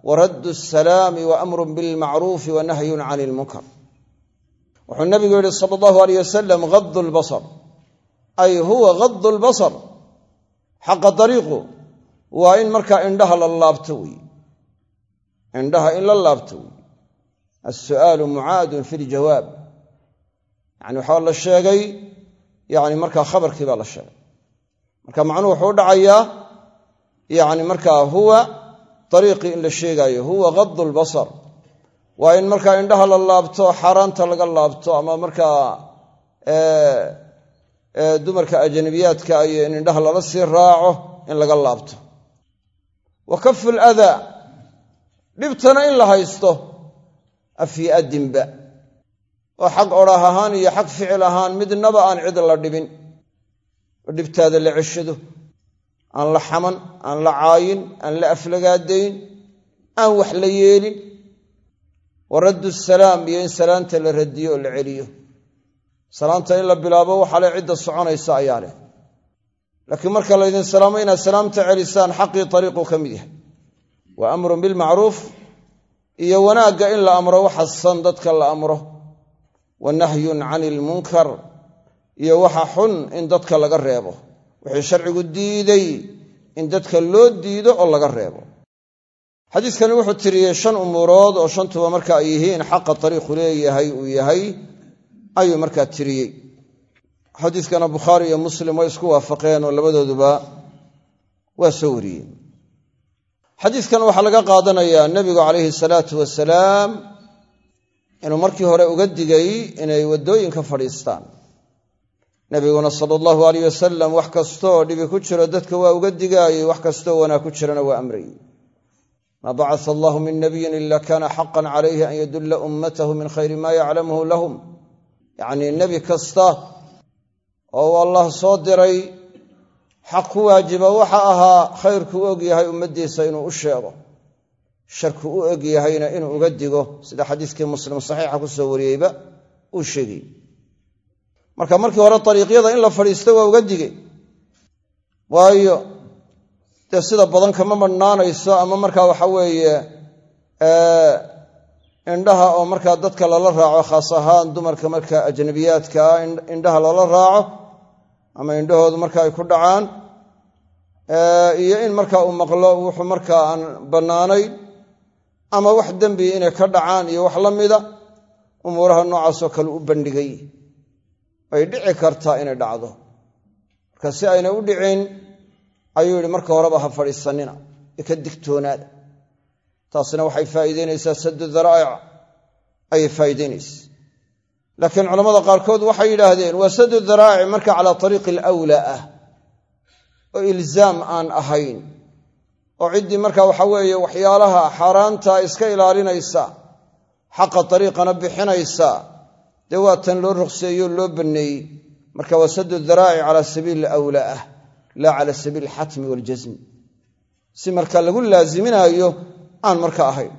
Speaker 1: wa raddu asalaami wa amrun bilmacruufi wa nahyun can ilmunkar wuxuu nabigu yidhi sala allahu aleyh wasalam gadu lbasar ay huwa gadu lbasar xaqa dariiqu waa in markaa indhaha la laabto wey indhaha in la laabto wey alsu'aalu mucaadun fi ljawaab yani waxaa la sheegay yani markaa khabarkii baa la sheegay marka macnuhu wuxuu dhacayaa yani markaa huwa dariiqii in la sheegaayo huwa gadu lbasar waa in markaa indhaha la laabto xaaraanta laga laabto ama markaa dumarka ajanabiyaadka iyo in indhaha lala sii raaco in laga laabto. Wa kafu ladaa dhibtana in la haysto afyi adinba oo xag odhaah ahaan iyo xag ficil ahaan midnaba aan cid la dhibin oo dhibtaada la ceshado aan la xaman aan la caayin aan la aflagaadayn aan wax la yeelin. Wa raddu salaam iyo in salaanta la radiyo oo la celiyo. Salaanta in la bilaabo waxaa le cidda soconaysa ayaa leh. Laakiin marka laydin salaamo inaad salaamta celisaan xaqii ariiqu ka mid yahay. Wa amrun bilmacruuf iyo wanaagga in la amro waxasan dadka la amro. Wa nahyun cani ilmunkar iyo waxa xun in dadka laga reebo. Wixii sharcigu diiday in dadka loo diido oo laga reebo. Xadiiskani wuxuu tiriyey shan umuurood oo shantuba marka ay yihiin xaqa ariiqu leeyahay uu yahay ayuu markaa tiriyey. Xadiiskana bukhaari iyo muslim way isku waafaqeen oo labadooduba waa soo wariyeen. Xadiiskan waxaa laga qaadanayaa nebigu calayhi salaatu wasalaam inuu markii hore uga digay inay waddooyinka fadhiistaan nebiguna sala allahu alayh wasalam wax kastooo dhibi ku jiro dadka waa uga digaayey wax kastooo wanaag ku jirana waa amrayey maa bacasa allahu min nabiyin ila kana xaqan calayhi an yadulla ummatahu min khayri ma yaclamuhu lahum. Yacnii nebi kasta oo allah soo diray xaq ku waajiba waxa ahaa khayrku u og yahay ummaddiisa inuu u sheego. Sharku u og yahayna inuu uga digo sida xadiiskii muslim saxiixa ku soo wariyeyba uu sheegay marka markii hore dariiqyada in la fadhiisto waa uga digay waayo dee sida badan kama madhnaanayso ama markaa waxa weeye indhaha oo markaa dadka lala raaco khaas ahaan dumarka markaa ajnabiyaadkaa indhaha lala raaco ama indhahoodu marka ay ku dhacaan iyo in markaa uu maqlo wuxuu markaa aan bannaanayn ama wax dembi inay ka dhacaan iyo wax la mida umuuraha noocaasoo kale u bandhigay ay dhici kartaa inay dhacdo. Marka si ayna u dhicin ayuu yidhi marka horeba ha fadhiisanina ee ka digtoonaada taasina waxay faa'iidaynaysaa saddu daraa'ic ayay faa'iidaynaysa laakiin culamada qaarkood waxay yidhaahdeen waa saddu daraa'ic marka calaa tariiqi alawlaa ah oo ilzaam aan ahayn oo ciddii marka waxa weeye waxyaalaha xaaraanta iska ilaalinaysa xaqa dariiqana bixinaysa dee waa tan loo ruqseeyo loo banneeyey. Marka waa saddu daraa'ic calaa sabiili alawlaa ah laa cala sabiili alxatmi waaljasmi si marka lagu laaziminaayo aan marka ahayn.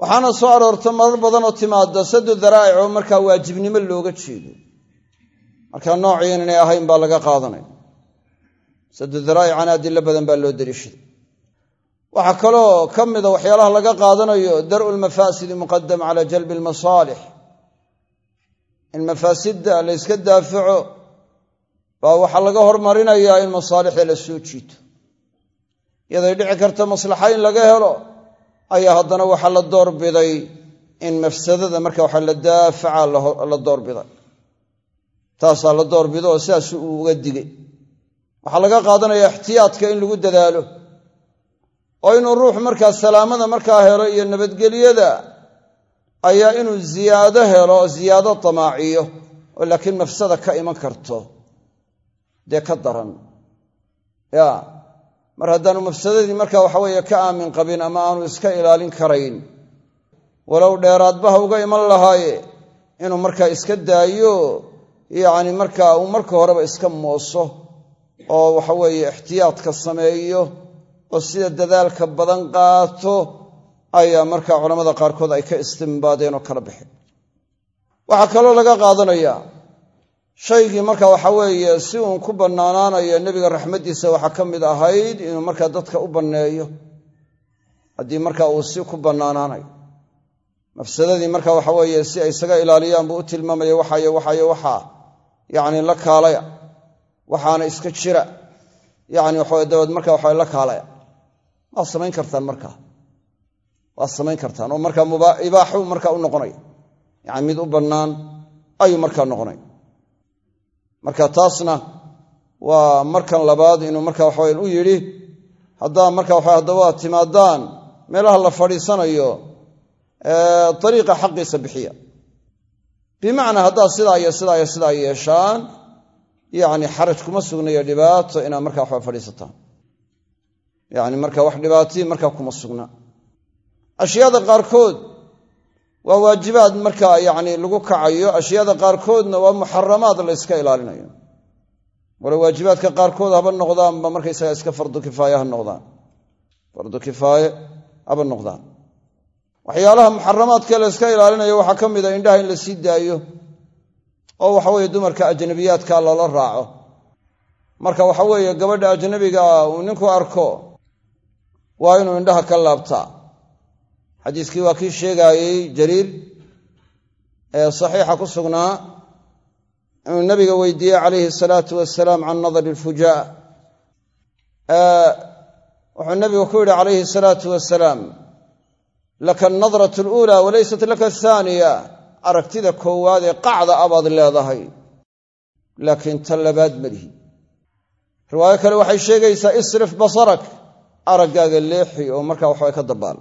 Speaker 1: Waxaana soo aroorta marar badanoo timaada saddu daraa'ic oo markaa waajibnimo looga jeedo. Markaa noociin inay ahayn baa laga qaadanaya saddu daraa'icana adilo badan baa loo deliishaday waxaa kaloo ka mida waxyaalaha laga qaadanayo dar'u lmafaasidi muqadam cala jalbi almasaalix in mafaasidda la yska daafaco baa waxaa laga hormarinayaa in masaalixda la soo jiito. Iyaday dhici karta maslaxa in laga helo ayaa haddana waxaa la doorbiday in mafsadada marka waxa la daafaca la doorbiday taasaa la doorbido oo sidaas uu uga digay. Waxaa laga qaadanayaa ixtiyaadka in lagu dadaalo. Oo inuu ruux markaa salaamada markaa helo iyo nabadgelyada ayaa inuu ziyaado helo oo ziyaado damaaciyo oo laakiin mafsada ka iman karto. Dee ka daran. Ya mar haddaanu mafsadadii marka waxa weeye ka aamin qabin ama aanu iska ilaalin karayn walow dheeraadbaha uga iman lahaaye inuu markaa iska daayo yacni markaa uu marka horeba iska mooso oo waxa weeye ixtiyaadka sameeyo oo sida dadaalka badan qaato ayaa markaa culamada qaarkood ay ka istimbaadeen oo kala baxeen waxaa kaloo laga qaadanayaa shaygii marka waxa weeye si uun ku bannaanaanayo nebiga raxmaddiisa waxaa ka mid ahayd inuu markaa dadka u banneeyo. Haddii marka uu si ku bannaanaanayo. Mafsadadii marka waxa weeye si ay isaga ilaaliyaan buu u tilmaamaya waxayo waxayo waxaa. Yacni la kaalaya. Waxaana iska jira. Yacni waxawe dabeed marka waxa la kaalaya. Waad samayn kartaan markaa waad samayn kartaan oo markaa ibaaxu markaa u noqonaya yani mid u bannaan ayuu markaa noqonaya marka taasna waa markan labaad inuu marka waxaweyan u yidhi haddaa marka waxa haddaba aad timaadaan meelaha la fadhiisanayo ariiqa xaqiisa bixiya. Bimacnaa haddaad sidaa iyo sidaa iyo sidaa yeeshaan yacni xaraj kuma sugnayo dhibaato inaad markaa waxba fadhiisataan. Yacni marka wax dhibaatii markaa kuma sugna ashyaada qaarkood waa waajibaad markaa yacni lagu kacayo. Ashyaada qaarkoodna waa muxaramaad la yska ilaalinayo. Wala waajibaadka qaarkood haba noqdaanba markaysaga iska fardu kifaaye ha noqdaan. Fardu kifaaye haba noqdaan. Waxyaalaha muxaramaadka la yska ilaalinayo waxaa ka mid a indhaha in la sii daayo oo waxaweye dumarka ajnabiyaadka lala raaco. Marka waxa weeye gabadha ajnabigaa uu ninku arko waa inuu indhaha ka laabtaa xadiiskii waa kii sheegaayey jariir ee saxiixa ku sugnaa inuu nabiga weydiiyey calayhi asalaatu wasalaam can nadari ilfujaa wuxuu nabigu ku yidhi calayhi asalaatu wasalaam laka alnadratu aluulaa walaysat laka ahaaniya aragtida koowaad ee qacda abaad leedahay laakiin ta labaad malihi riwaayo kale waxay sheegaysaa isrif basarak araggaaga leexi oo markaa waxbay ka dabaal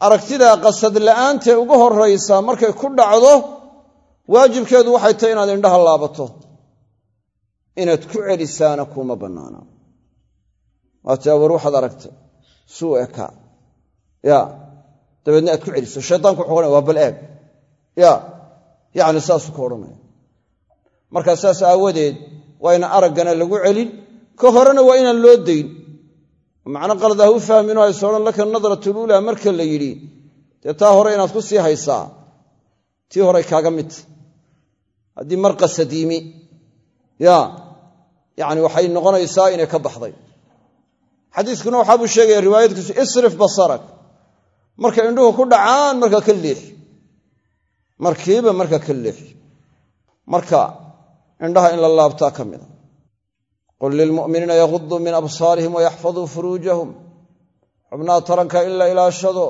Speaker 1: aragtidaa qasad la'aantee ugu horraysaa markay ku dhacdo waajibkeedu waxay tahay inaad indhaha laabato. Inaad ku celisaana kuma bannaana. Waataa war waxaad aragtay. Suu ekaa ya. Dabeedna aad ku celiso. Shaytaanku wuxuu odhanaya waa bal eeg. Ya. Yacni saasuu ka odhanaya. Markaa saas aawadeed waa ina araggana lagu celin. Ka horena waa inaan loo dayn macno qalad ah u fahmin oo hayso odhan laka nadratuluulaa marka la yidhi dee taa hore inaad ku sii haysaa tii horay kaaga midta haddii mar qasad yimi ya yacni waxay noqonaysaa inay ka baxday. Xadiiskuna waxaa buu sheegaya riwaayadkiisu isrif basarak markay indhuhu ku dhacaan marka ka leex markiiba marka ka leex marka indhaha in la laabtaa ka mida qul lilmu'miniina yaguduu min absaarihim wayaxfaduu furuujahum xubnaha taranka in la ilaashado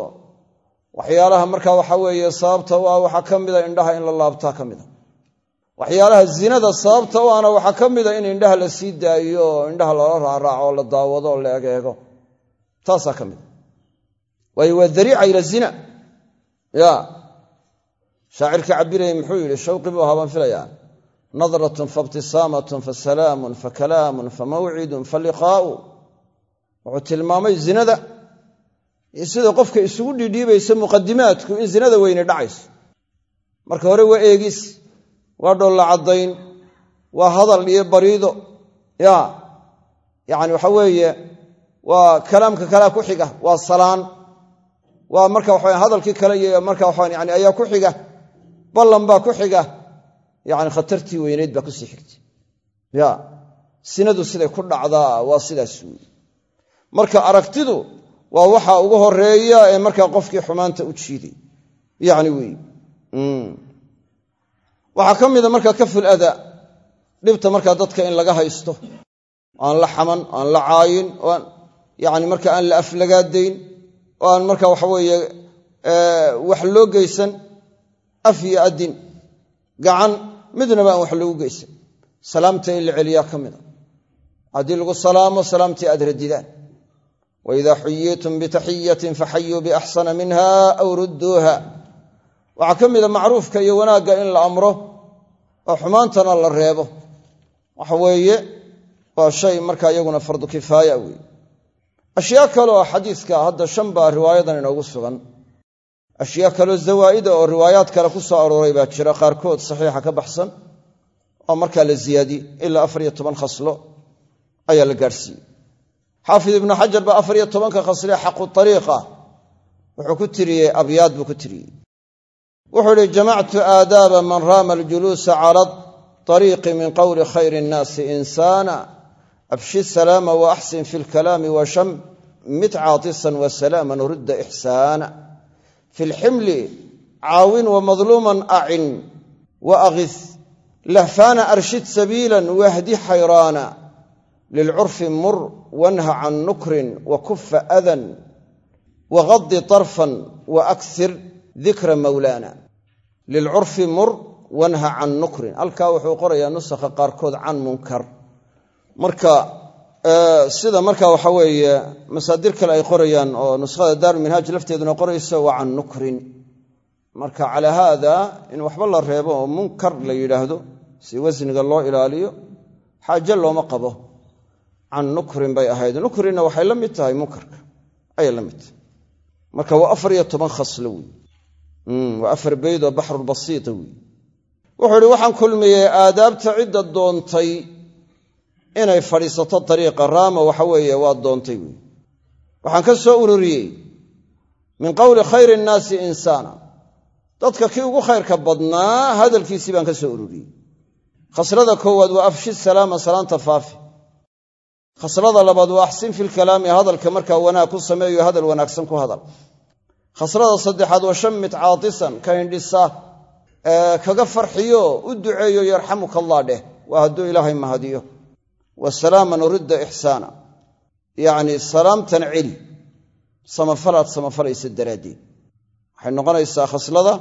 Speaker 1: waxyaalaha marka waxa weeye sababta u ah waxaa ka mida indhaha in la laabtaa ka mida waxyaalaha zinada sababta u ahna waxaa ka mida in indhaha la sii daayo oo indhaha lala raaraaco oo la daawado oo la egeego taasaa ka mida waayo waa dariica ila zina nadratun faibtisaamatun fasalaamun fakalaamun famawcidun faliqaa'u wuxuu tilmaamay zinada iyo sida qofka isugu dhiidhiibaysa muqadimaadku in zinada weyne dhacayso marka hore waa eegis waa dholla caddayn waa hadal iyo bariido ya yacni waxa weeye waa kalaamka kalea ku xiga waa salaan waa marka waxa hadalkii kale iyo marka waxa yani ayaa ku xiga ballan ku xiga yani khatartii weyneyd baa ku sii xigtay. Ya sinadu siday ku dhacdaa waa sidaas weyi marka aragtidu waa waxa ugu horreeya ee markaa qofkii xumaanta u jiiday. Yani weyi waxaa ka mida marka kaful adaa dhibta markaa dadka in laga haysto. Aan la xaman aan la caayin yani marka aan la aflagaadayn oo aan marka waxa weeye wax loo geysan af iyo adin gacan midnaba aan wax lagu geysan salaamta in la celiyaa ka mida haddii lagu salaamo salaamtii aad radidaan waidaa xuyiitum bitaxiyatin faxayuu biaxsana minha aw rudduuha. Waxaa ka mida macruufka iyo wanaagga in la amro oo xumaantana la reebo. Waxa weeye waa shay markaa iyaguna fardu kifaaya weeye. Ashyaa kale oo xadiiska hadda shan baa riwaayadan inoogu sugan ashyaa kaleo zawaa'ida oo riwaayaad kale ku soo arooray baa jira. Qaarkood saxiixa ka baxsan oo markaa la ziyaadiyey ilaa afar iyo toban khaslo ayaa la gaadhsiiyey xaafid ibnu xajar baa afar iyo tobanka khasle xaqu ariiqa wuxuu ku tiriyey abyaad buu ku tiriyey. Wuxuu ihi jamactu aadaaba man raama aljuluusa cala ariiqi min qowli khayri nnaasi insaana abshi salaama waaxsin fi lkalaami washam mit caatisan wasalaaman rudda ixsaana fi lximli caawin wamadluuman acin waakis lahfaana arshid sabiilan wahdi xayraana lilcurfi mur wanha can nukrin wakufa adan wagadi طarfan waaksir dikra mawlaana lilcurfi mur wanha can nukrin halkaa wuxuu qorayaa nusakha qaarkood can munkar marka sida marka waxa weeye masaadir kale ay qorayaan oo nuskhada daaruminhaaj lafteeduna qorayso waa can nukrin. Marka calaa haada in waxba la reebo oo munkar la yidhaahdo si wasniga loo ilaaliyo xaaje looma qabo. Can nukrin bay ahayd. Nukrinna waxay la mid tahay munkarka. Ayay la mid tahay. Marka waa afar iyo toban khaslo wey waa afar beyd oo baxrulbasiita wey wuxuu ihi waxaan kulmiyey aadaabta cidda doontay inay fadhiisato dariiqa raama waxa weeye waa doontay wey waxaan ka soo ururiyey min qowli khayri nnaasi insaana. Dadka kii ugu khayrka badnaa hadalkiisii baan ka soo ururiyey. Khaslada koowaad waa afshi salaama salaanta faafi. Khaslada labaad waa axsin fi lkalaami hadalka markaa wanaag ku sameeyo hadal wanaagsan ku hadal. Khaslada saddexaad waa shammit caatisan ka hindhisa kaga farxiyo u duceeyo yarxamuka allah dheh. Waa hadduu ilaahay mahadiyo wa salaaman ridda ixsaana. Yacni salaamtan celi samafalaad samafalaysa daraaddeed. Waxay noqonaysaa khaslada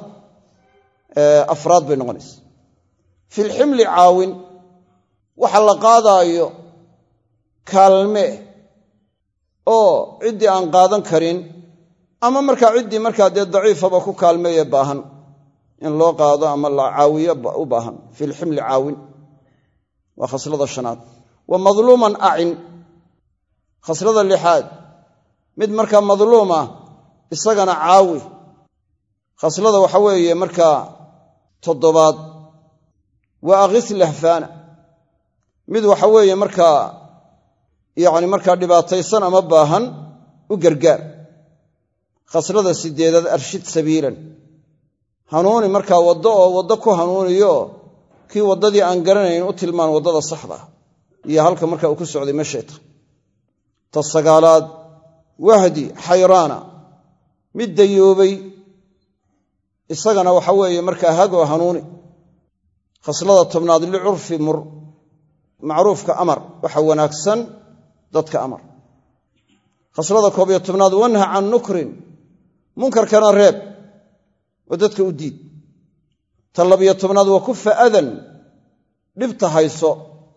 Speaker 1: afraad bay noqonaysaa. Fi lximli caawin waxa la qaadaayo kaalme oo ciddii aan qaadan karin ama markaa ciddii markaa dee daciifaba ku kaalmeeye baahan in loo qaado ama la caawiyo u baahan. Fi lximli caawin waa khaslada shanaad wa madluuman acin khaslada lixaad. Mid markaa madluum ah isagana caawi. Khaslada waxa weeye markaa toddobaad. Wa akhis lahfaana. Mid waxa weeye markaa yacni markaa dhibaataysan ama baahan u gargaar. Khaslada sideedaad arshid sabiilan. Hanuuni markaa waddo oo waddo ku hanuuniyo kii waddadii aan garanayn u tilmaan waddada saxda iyo halka marka uu ku socday mesheeta ta sagaalaad wahdi xayraana mid dayoobay isagana waxa weeye markaa hagoo hanuuni. Khaslada tobnaad licurfi mur macruufka amar waxa wanaagsan dadka amar. Khaslada koob iyo tobnaad wanha can nukrin munkarkana reeb oo dadka u diid. Ta labiyo tobnaad waa kufa adan dhibta hayso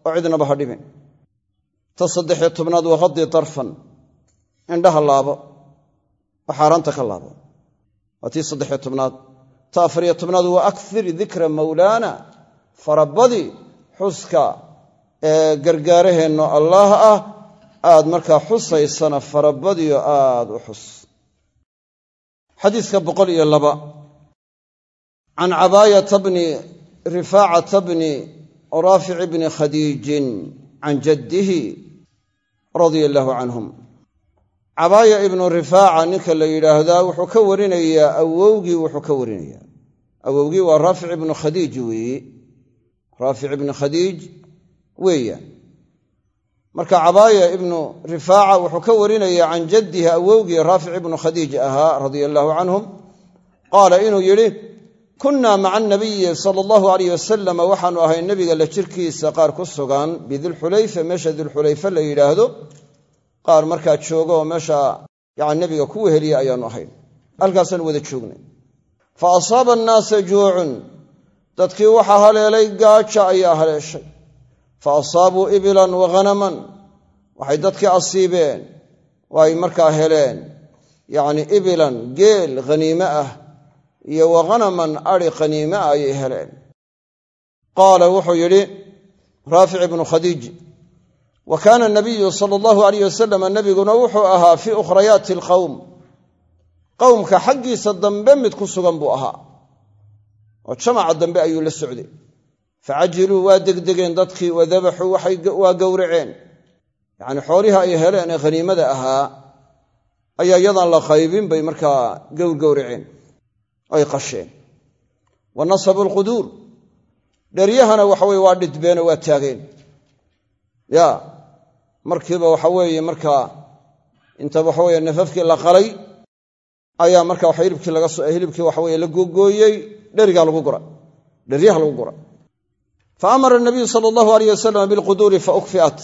Speaker 1: oo cidnaba ha dhibin ta saddexiyo tobnaad waa khadi tarfan indhaha laabo oo xaaraanta ka laabo. Waa tii saddexiyo tobnaad. Ta afariyo tobnaad waa akthir dikra mawlaana farabadi xuska ee gargaaraheenno allaah ah. Aad markaa xusaysana farabadiyo aad u xus. Xadiiska boqol iyo laba. Can cabaayata bni rifaacata bni raafic bni khadiijin can jaddihi radia allaahu canhum. Cabaaya ibnu rifaaca ninka la yidhaahdaa wuxuu ka warinayaa awowgii wuxuu ka warinayaa. Awowgii waa raafic ibnu khadiij weeye raafic ibnu khadiij weeyaan marka cabaaya ibnu rifaaca wuxuu ka warinayaa can jaddihi awowgii raafic ibnu khadiij ahaa radia allaahu canhum. Qaala inuu yidhi kunnaa maca anabiyi sala allahu alayh wasalama waxaanu ahay nebiga la jirkiisa qaar ku sugan bidilxulayfa meesha dilxulayfe la yidhaahdo qaar markaa jooga oo meesha yani nebiga ku weheliya ayaanu ahayn. Halkaasaan wada joognay. Fa asaaba annaasa juucun dadkii waxaa haleelay gaaja ayaa haleeshay. Fa asaabuu ibilan wa ghanaman waxay dadkii asiibeen oo ay markaa heleen. Yacni ibilan geel khaniime ah iyo wa ghanaman adhi khaniime ah ayay heleen. Qaala wuxuu yidhi raafic ibnu khadiij wa kaana nabiyu sala allahu alayh wasalam nabiguna wuxuu ahaa fii ukhrayaati alqowm qowmka xaggiisa dambe mid ku sugan buu ahaa. Oo jamaca dambe ayuu la socday. Facajiluu waa degdegeen dadkii wadabaxuu waa gowraceen. Yacni xoolihii ay heleen ee khaniimada ahaa ayaa iyadaan la qaybin bay markaa gowrgowraceen ay qasheen. Wa nasabu alquduur dheryahana waxaweye waa dhidbeenoo waa taageen. Ya markiiba waxa weeye markaa inta waxaweye nafafkii la qalay ayaa marka hilibkii waxaweye la googooyey dherigaa lagu gura. Dheryaha lagu gura. Fa amara nabiyu sala allahu alayh wasalam bilquduuri fa ukfiat.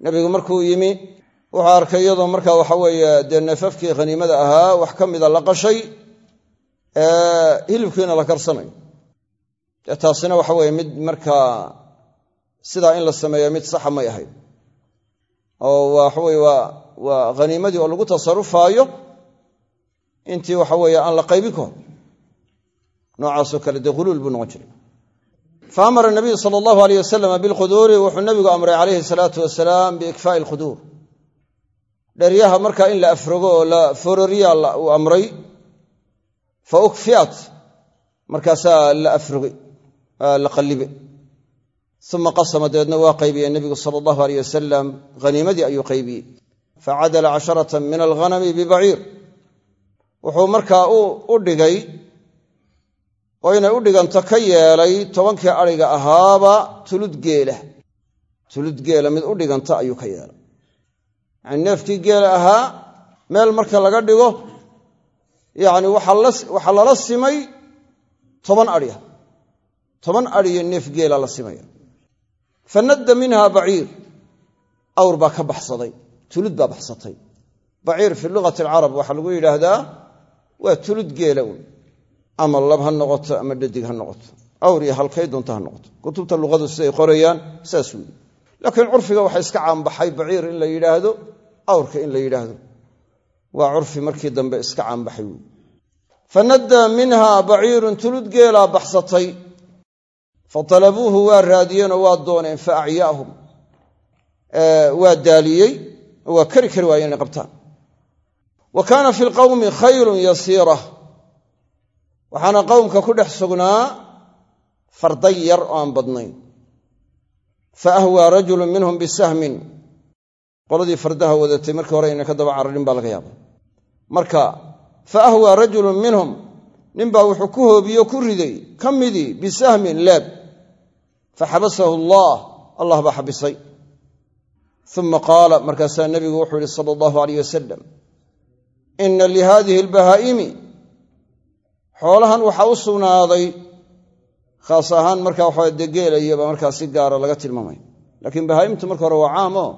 Speaker 1: Nabigu markuu yimi wuxuu arkay iyadoo marka waxaweeye dee nafafkii khaniimada ahaa wax ka mida la qashay hilibkiina la karsanayo. Dee taasina waxa weye mid markaa sidaa in la sameeyo mid saxa may ahayd oo waxaweye waa khaniimadii oo lagu tasarufaayo intii waxa weeye aan la qaybin kahor noocaasoo kale dee huluul buu noqon jiray. Fa amara nabiyu sala allahu aleyh wasalam bilquduuri wuxuu nabigu amray calayhi salaatu wasalaam biikfaa'i alquduur dheryaha markaa in la afrogo oo la amray fa ukfiyat markaasaa la afrogay la qallibay uma qasama dabeedna waa qaybiyey nebigu sala allahu aleyh wasalam haniimadii ayuu qaybiyey facadala casharatan min alghanami bibaciir wuxuu markaa u dhigay oo inay u dhiganto ka yeelay tobankii adhiga ahaaba tulud geela. Tulud geela mid u dhiganta ayuu ka yeelay. Yacni neefkii geela ahaa meel marka laga dhigo yacni waxaa lala simay toban adhiya. Toban adhiyo neef geela la simaya. Fa nadda minha baciir. Awr baa ka baxsaday. Tulud baa baxsatay. Baciir fi lugati alcarab waxaa lagu yidhaahdaa waa tulud geela wey ama lab ha noqoto ama dhadig ha noqoto. Awr iyo halkay doonto ha noqoto. Kutubta luqadu siday qorayaan saas weyi laakiin curfiga waxaa iska caanbaxay baciir in la yidhaahdo awrka in la yidhaahdo waa curfi markii dambe iska caanbaxay wey fanadda minha baciirun tulud geelaa baxsatay. Fatalabuuhu waa raadiyeenoo waa dooneen fa acyaahum. Waa daaliyey oo waa kari kari waayeen inay qabtaan. Wa kaana fi lqawmi khaylun yasiira. Waxaana qowmka ku dhex sugnaa farday yar oo aan badnayn. Fa ahwaa rajulun minhum bisahmin. Qoladii fardaha wadatay markii hore ayna ka daba cararin baa laga yaaba marka fa ahwaa rajulun minhum ninbaa wuxuu ku hoobiye ku riday ka midii bisahmin leeb. Fa xabasahu allah baa xabisay. Uma qaala markaasaa nebigu wuxuu yihi sala allahu alayh wasalam ina lihadihi albahaa'imi. Xoolahan waxaa u sugnaaday khaas ahaan marka waxaa degeelayaba markaa si gaara laga tilmaamay. Laakiin bahaa'imtu marka hore waa caam oo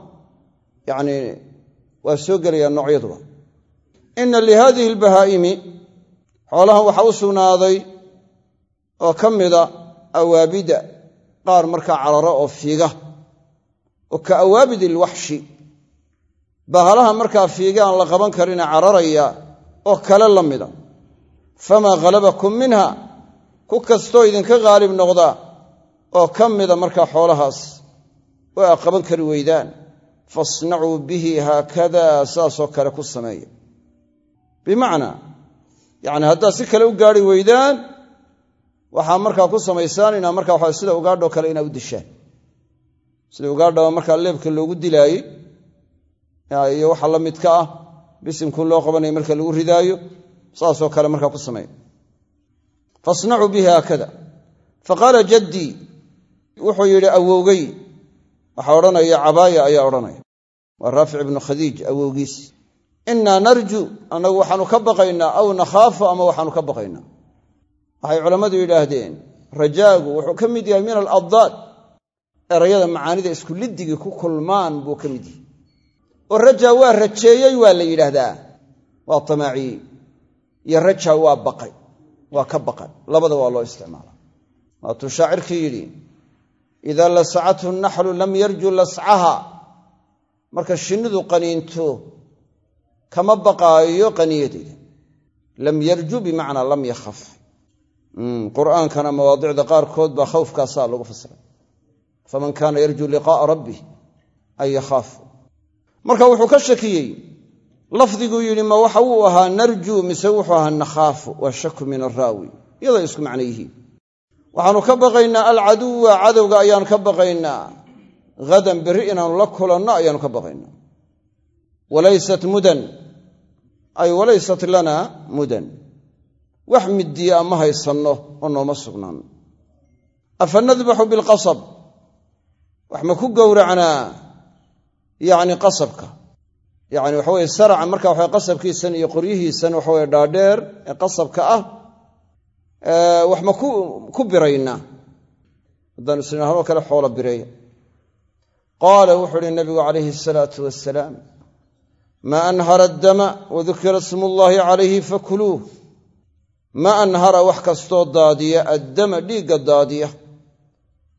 Speaker 1: waa soo gelayaan noocyaduba ina lihadihi albahaa'imi xoolahan waxaa u sugnaaday oo ka mida awaabida qaar markaa cararo oo fiiga. Oo ka awaabid ilwaxshi bahalaha markaa fiiga aan la qaban karine cararaya oo kale la mida. Famaa khalabakum minha ku kastoo idinka khaalib noqda oo ka mida markaa xoolahaas oo aa qaban kari weydaan. Fasnacuu bihi haakada saasoo kale ku sameeya bimacnaa yacni haddaad si kale u gaari weydaan waxaa markaa ku samaysaan inaa markaa waxa sida ugaadhoo kale inaa u dishaan. Sida ugaadhaba markaa leebka loogu dilaayey iyo waxa la midka ah bisimkuu loo qabanaya marka lagu ridaayo saasoo kale markaa ku sameeya fasnacuu bihi haakada. Faqaala jaddii wuxuu yidhi awowgay. Waxaa odhanaya cabaaya ayaa odhanaya. Waa raafic ibnu khadiij awowgiis innaa narju annagu waxaanu ka baqaynaa aw nakhaafu ama waxaanu ka baqaynaa. Waxay culammadu yidhaahdeen rajaagu wuxuu ka mid yahay min aladdaad erayada macaanida iskuliddigii ku kulmaan buu ka mid yahay. Oo rajaa waa rajeeyey waa la yidhaahdaa waa tamaaciyey iyo rajaa waa baqay waa ka baqan labada waa loo isticmaala. Waatuu shaacirkii yidhi idaa lasacathu naxlu lam yarju lascaha. Marka shinnidu qaniinto kama baqaayo qaniyadeeda lam yarju bimacnaa lam yakhaf. Qur'aankana mawaadicda qaarkood baa khawfkaasaa lagu fasiray faman kaana yarju liqaa'a rabbih an yakhaafu. Marka wuxuu ka shakiyey lafdiguu yidhi ma waxa uu ahaa narjuu mise wuxuu ahaa nakhaafu? Waa shaku min araawi iyaday isku macno yihiin. Waxaanu ka baqaynaa alcaduwa cadowga ayaanu ka baqaynaa. Hadan berri inaanu la kulanno ayaanu ka baqaynaa. Walaysat mudan ay walaysat lana mudan. Wax midiya ma haysanno oo nooma sugnaan. Afa nadbaxu bilqasab? Wax ma ku gowracnaa yacni qasabka. Yacni waxa weye saraca marka waxa qasabkiisan iyo qoryihiisan waxa weye dhaadheer ee qasabka ah wax ma ku biraynaa haddaan isnahoo kale xoolo bireeya qaala wuxuu uhi nabigu calayhi asalaatu wasalaam maa anhara addama wadukira smu llaahi calayhi fakuluuh. Ma anhara wax kastoo daadiya addama dhiigga daadiya.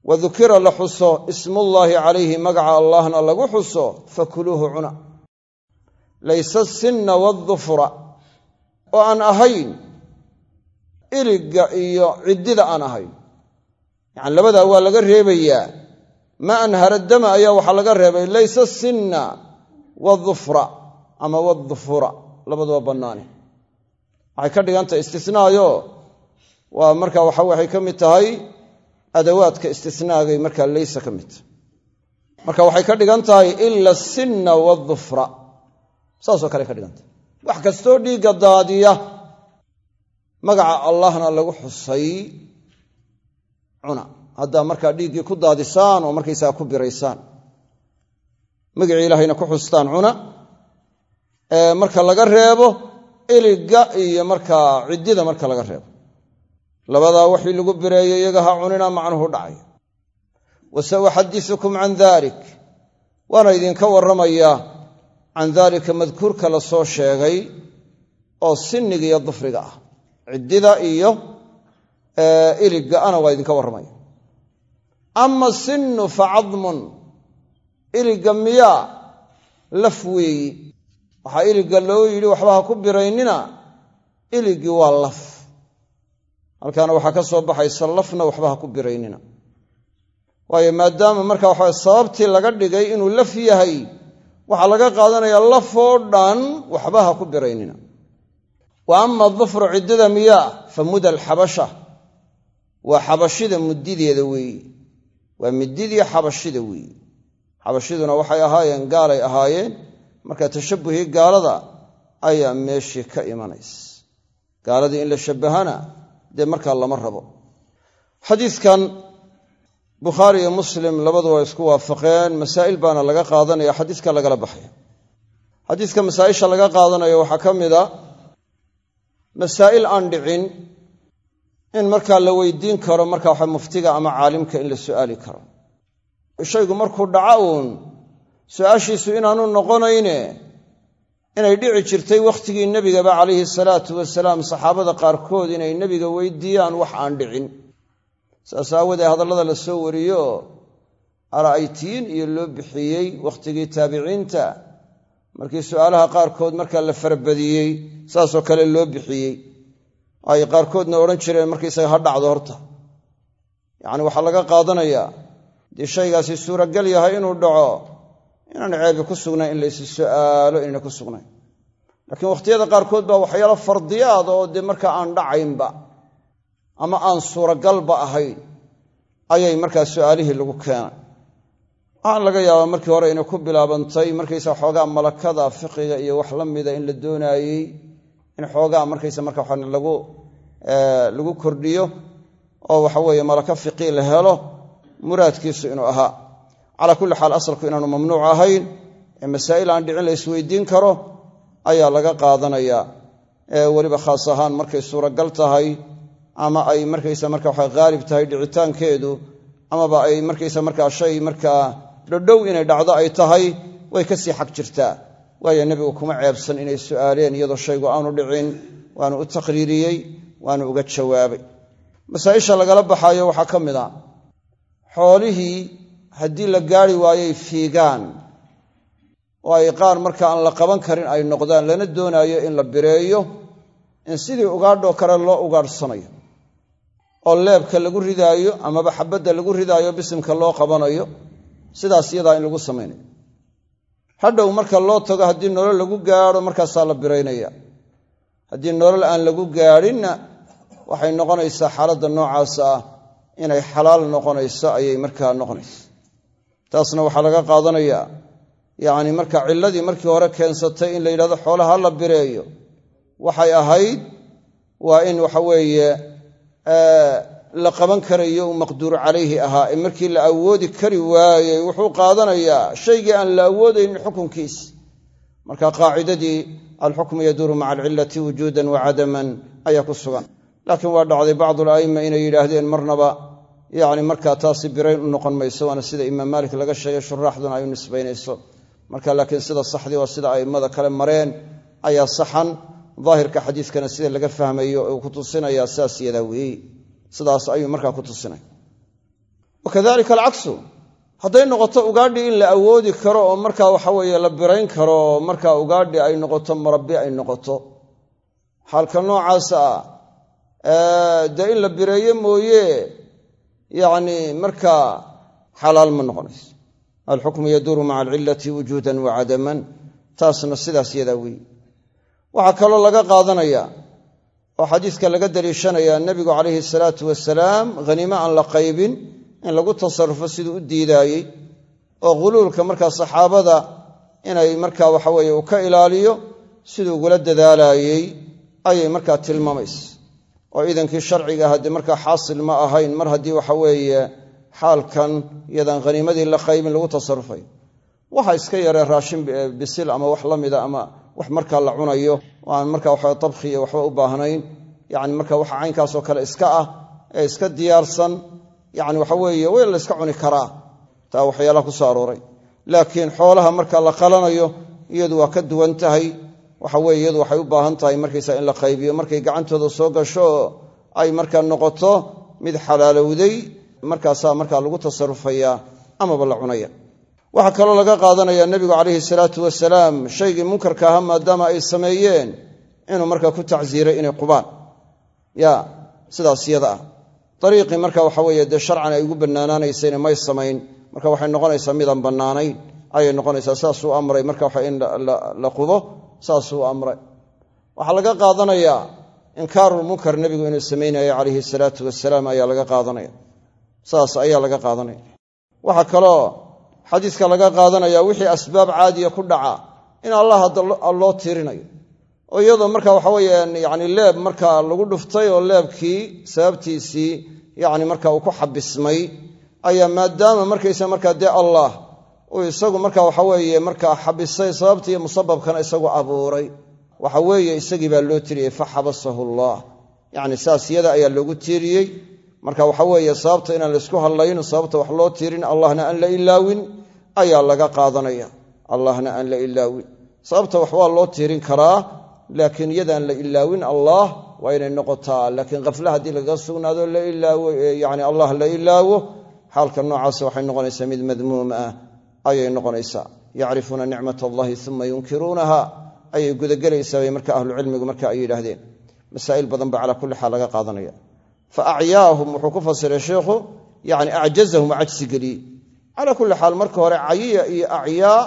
Speaker 1: Wa dukira la xuso ismullaahi calayhi magaca allahna lagu xuso fakuluuhu cuna. Laysa sinna waadufra oo aan ahayn iligga iyo ciddida aan ahayn. Yacani labadaa waa laga reebayaa. Ma anhara dama ayaa waxaa laga reebay laysa sinna waadufra ama waadufura labaduba bannaani. Waxay ka dhigantahay istisnaayo. Waa marka waxa waxay ka mid tahay adawaadka istisnaagay markaa laysa ka mid. Marka waxay ka dhigan tahay ila sinna waadufra saasoo kale ka dhigan tahay wax kastoo dhiigga daadiya. Magaca allahna lagu xusay cuna. Haddaa markaa dhiiggii ku daadisaan oo markaysaga ku biraysaan. Magacii ilaahayna ku xustaan cuna marka laga reebo iligga iyo markaa ciddida marka laga reebo. Labadaa waxii lagu bireeyey iyaga ha cunina macnuhu dhacay. Wa sa uxadisukum can dalik waana idinka warramayaa can daalika madkuurka la soo sheegay oo sinniga iyo dufriga ah. Ciddida iyo iligga ana waa idinka warramaya. Ama sinnu fa cadmun. Iligga miyaa laf weeyi waxaa iligga loo yidhi waxba ha ku biraynina. Iliggii waa laf. Halkaana waxaa ka soo baxaysa lafna waxba ha ku biraynina. Waayo maadaama marka waxaa sababtii laga dhigay inuu laf yahay waxaa laga qaadanayaa lafoo dhan waxba ha ku biraynina. Wa ama dufru ciddada miyaa fa muda alxabasha waa xabashida muddideeda weeyi. Waa mididii xabashida weeyi. Xabashiduna waxay ahaayeen gaalay ahaayeen marka tashabbuhii gaalada ayaa meeshii ka imanaysa. Gaaladii in la shabbahana dee markaa lama rabo. Xadiidkan bukhaari iyo muslim labadu waa isku waafaqeen masaa'il baana laga qaadanaya xadiiska lagala baxaya. Xadiiska masaa'isha laga qaadanayo waxaa ka mid a masaa'il aan dhicin in markaa la weydiin karo marka waxa muftiga ama caalimka in la su'aali karo. Shaygu markuu dhaca uun su'aashiisu inaanu noqonayne inay dhici jirtay wakhtigii nebigaba calayhi salaatu wasalaam saxaabada qaarkood inay nebiga weydiiyaan wax aan dhicin. Saas aawadee hadallada la soo wariyo ara'aytiin iyo loo bixiyey wakhtigii taabiciinta. Markii su'aalaha qaarkood markaa la farabadiyey saasoo kale loo bixiyey. Ay qaarkoodna odhan jireen markaysaga ha dhacdo horta. Yacni waxaa laga qaadanayaa dee shaygaasi suuragal yahay inuu dhaco inaan ceebi ku sugnayn in laysi su'aalo inayna ku sugnayn laakiin wakhtiyada qaarkood baa waxyaalo fardiyaad oo dee markaa aan dhacaynba ama aan suuragalba ahayn ayay markaa su'aalihii lagu keenay. Waxaan laga yaabaa markii hore inay ku bilaabantay markaysa xoogaa malakada fiqiga iyo wax la mida in la doonaayey in xoogaa markaysa marka waxaan lagu kordhiyo oo waxa weeye malaka fiqi la helo muraadkiisu inuu ahaa calaa kulli xaal asalku inaanu mamnuuc ahayn ee masaa'il aan dhicin la isweydiin karo ayaa laga qaadanayaa weliba khaas ahaan markay suuragal tahay ama ay markaysa marka waxa haalib tahay dhicitaankeedu amaba ay markaysa markaa shay markaa dhodhow inay dhacdo ay tahay way ka sii xag jirtaa. Waayo nebigu kuma ceebsan inay su'aaleen iyadoo shaygu aanu dhicin waanu u taqriiriyey waanu uga jawaabay. Masaa'isha lagala baxaayo waxaa ka mid a xoolihii haddii la gaari waayey fiigaan oo ay qaar marka aan la qaban karin ay noqdaan lana doonaayo in la bireeyo in sidii ugaadhoo kale loo ugaadhsanayo oo leebka lagu ridaayo amaba xabadda lagu ridaayo bisimka loo qabanayo sidaas iyadaa in lagu samaynayo. Hadhow marka loo tago haddii nolol lagu gaadho markaasaa la biraynaya. Haddii nolol aan lagu gaadhinna waxay noqonaysaa xaaladda noocaasa ah. Inay xalaal noqonayso ayay markaa noqonaysa taasna waxaa laga qaadanayaa yacni marka cilladii markii hore keensatay in la yidhahdo xoolaha la bireeyo waxay ahayd waa in waxa weeye la qaban karayo uu maqduuru calayhi ahaa. Ee markii la awoodi kari waayey wuxuu qaadanayaa shaygii aan la awoodaynin xukunkiis. Marka qaacidadii alxukmu yaduuru maca alcillati wujuudan wa cadaman ayaa ku sugan. Laakiin waa dhacday bacdu ala'imma inay yidhaahdeen marnaba yacni markaa taasi birayn u noqon mayso waana sida imaam maalik laga sheegay shuraaxduna ay u nisbaynayso. Marka laakiin sida saxdii waa sida a'immada kale mareen ayaa saxan. Daahirka xadiiskana sida laga fahmayo uu ku tusinayaa sidaas yadaa weeye sidaas ayuu markaa ku tusinaya wakadalika alcaksu. Hadday noqoto ugaadhi in la awoodi karo oo markaa waxaweeye la birayn karo oo markaa ugaadhi ay noqoto marabbi ay noqoto. Xaalka noocaas ah dee in la bireeyo mooye yacni markaa xalaal ma noqonayso. Alxukmu yaduuru maca alcillati wujuudan wa cadaman. Taasna sidaas yadaa weeye waxaa kaloo laga qaadanaya oo xadiiska laga daliishanaya nebigu calayhi salaatu wasalaam haniime aan la qaybin in lagu tasarrufo siduu u diidaayey oo khuluulka markaa saxaabada inay markaa waxaweye uu ka ilaaliyo siduu ugula dadaalaayey ayay markaa tilmaamaysa oo iidankii sharciga haddii markaa xaasil ma ahayn mar haddii waxa weeye xaalkan iyadaan haniimadii la qaybin lagu tasarrufayo waxa iska yaree raashin bisil ama wax la mida ama wax markaa la cunayo oo aan markaa waxa tabkhi waxba u baahnayn. Yani marka waxa caynkaasoo kale iska ah ee iska diyaarsan yani waxa weeye way la yska cuni karaa. Taa waxyaalaha ku soo arooray. Laakiin xoolaha marka la qalanayo iyadu waa ka duwan tahay waxa weye iyadu waxay u baahan tahay markaysa in la qaybiyo. Markay gacantooda soo gasho ay markaa noqoto mid xalaalowday markaasaa markaa lagu tasarufaya amaba la cunaya. Waxaa kaloo laga qaadanaya nebigu calayhi salaatu wasalaam shaygii munkarka ahaa maadaama ay sameeyeen inuu markaa ku tacsiiray inay qubaan. Ya sidaas yada ah. Dariiqii marka waxa weeye dee sharcan ay ugu bannaanaanaysayna may samayn. Marka waxay noqonaysaa midaan bannaanayn ayay noqonaysaa saasuu amray. Marka waxa in la qubo saasuu amray. Waxaa laga qaadanayaa inkaarulmunkar nebigu inuu samaynayo calayhi salaatu wasalaam ayaa laga qaadanaya. Saas ayaa laga qaadanaya. Waxaa kaloo xadiiska laga qaadanaya wixii asbaab caadiya ku dhaca in allah loo tiirinayo. Oo iyadoo marka waxa weyaan yani leeb marka lagu dhuftay oo leebkii sababtiisii yani marka uu ku xabismay ayaa maadaama markaysa markaa dee allah uu isagu marka waxa weeye markaa xabisay sababtii musababkana isagu abuuray. Waxa weeye isagii baa loo tiriyey faxabasahu allah. Yani saas yada ayaa loogu tiiriyey. Marka waxa weeye sababta inaan laysku hadlayn sababta wax loo tiirin allahna aan la ilaawin ayaa laga qaadanaya. Allahna aan la ilaawin. Sababta wax loo tiirin karaa laakiin iyadaan la ilaawin allah waa inay noqotaa. Laakiin khafla haddii lagaga sugnaado la ilaawo yani allah la ilaawo xaalka noocaas waxay noqonaysaa mid madmuum ah ayay noqonaysaa. Yacrifuuna nicmat allahi uma yunkiruunaha. Ayay gudagelaysaa bay marka ahlucilmigu marka ay yidhaahdeen. Masaa'il badan ba calaa kulli xaal laga qaadanaya. Fa acyaahum wuxuu ku fasiray sheikhu yani acjazahum cajsi geliyey calaa kulli xaal marka hore cayiya iyo acyaa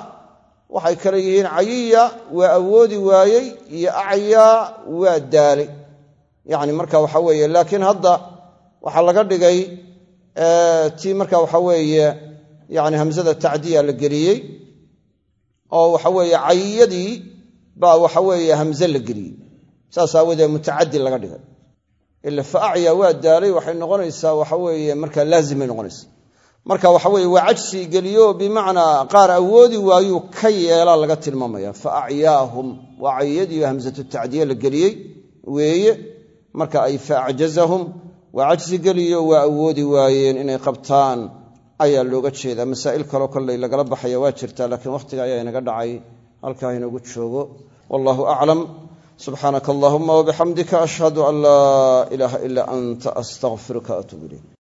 Speaker 1: waxay kale yihiin cayiya waa awoodi waayey iyo acyaa waa daalay. Yani marka waxa weeye laakiin hadda waxaa laga dhigay tii marka waxa weeye yani hamsada tacdiya la geliyey oo waxa weeye cayiyadii baa waxa weeye hamze la geliyey. Saas aawoodee mutacadi laga dhigay. Ila fa acyaa waa daalay waxay noqonaysaa waxa weeye marka laazimay noqonaysa. Marka waxa weye waa cajsi geliyo bimacnaa qaar awoodi waayuu ka yeelaa laga tilmaamaya. Fa acyaahum waa cayiyadiiyo tacdiye la geliyey weeye. Marka ay fa acjazahum waa cajsi geliyo waa awoodi waayeen inay qabtaan ayaa looga jeedaa. Masaa'il kaloo kolley lagala baxaya waa jirtaa laakiin wakhtiga ayaa inaga dhacay halkaa inoogu joogo. Wallahu aclam subxaanaka allahuma wabixamdika ashhadu an laa ilaaha ilaa anta astaqfiruka atuub ilayk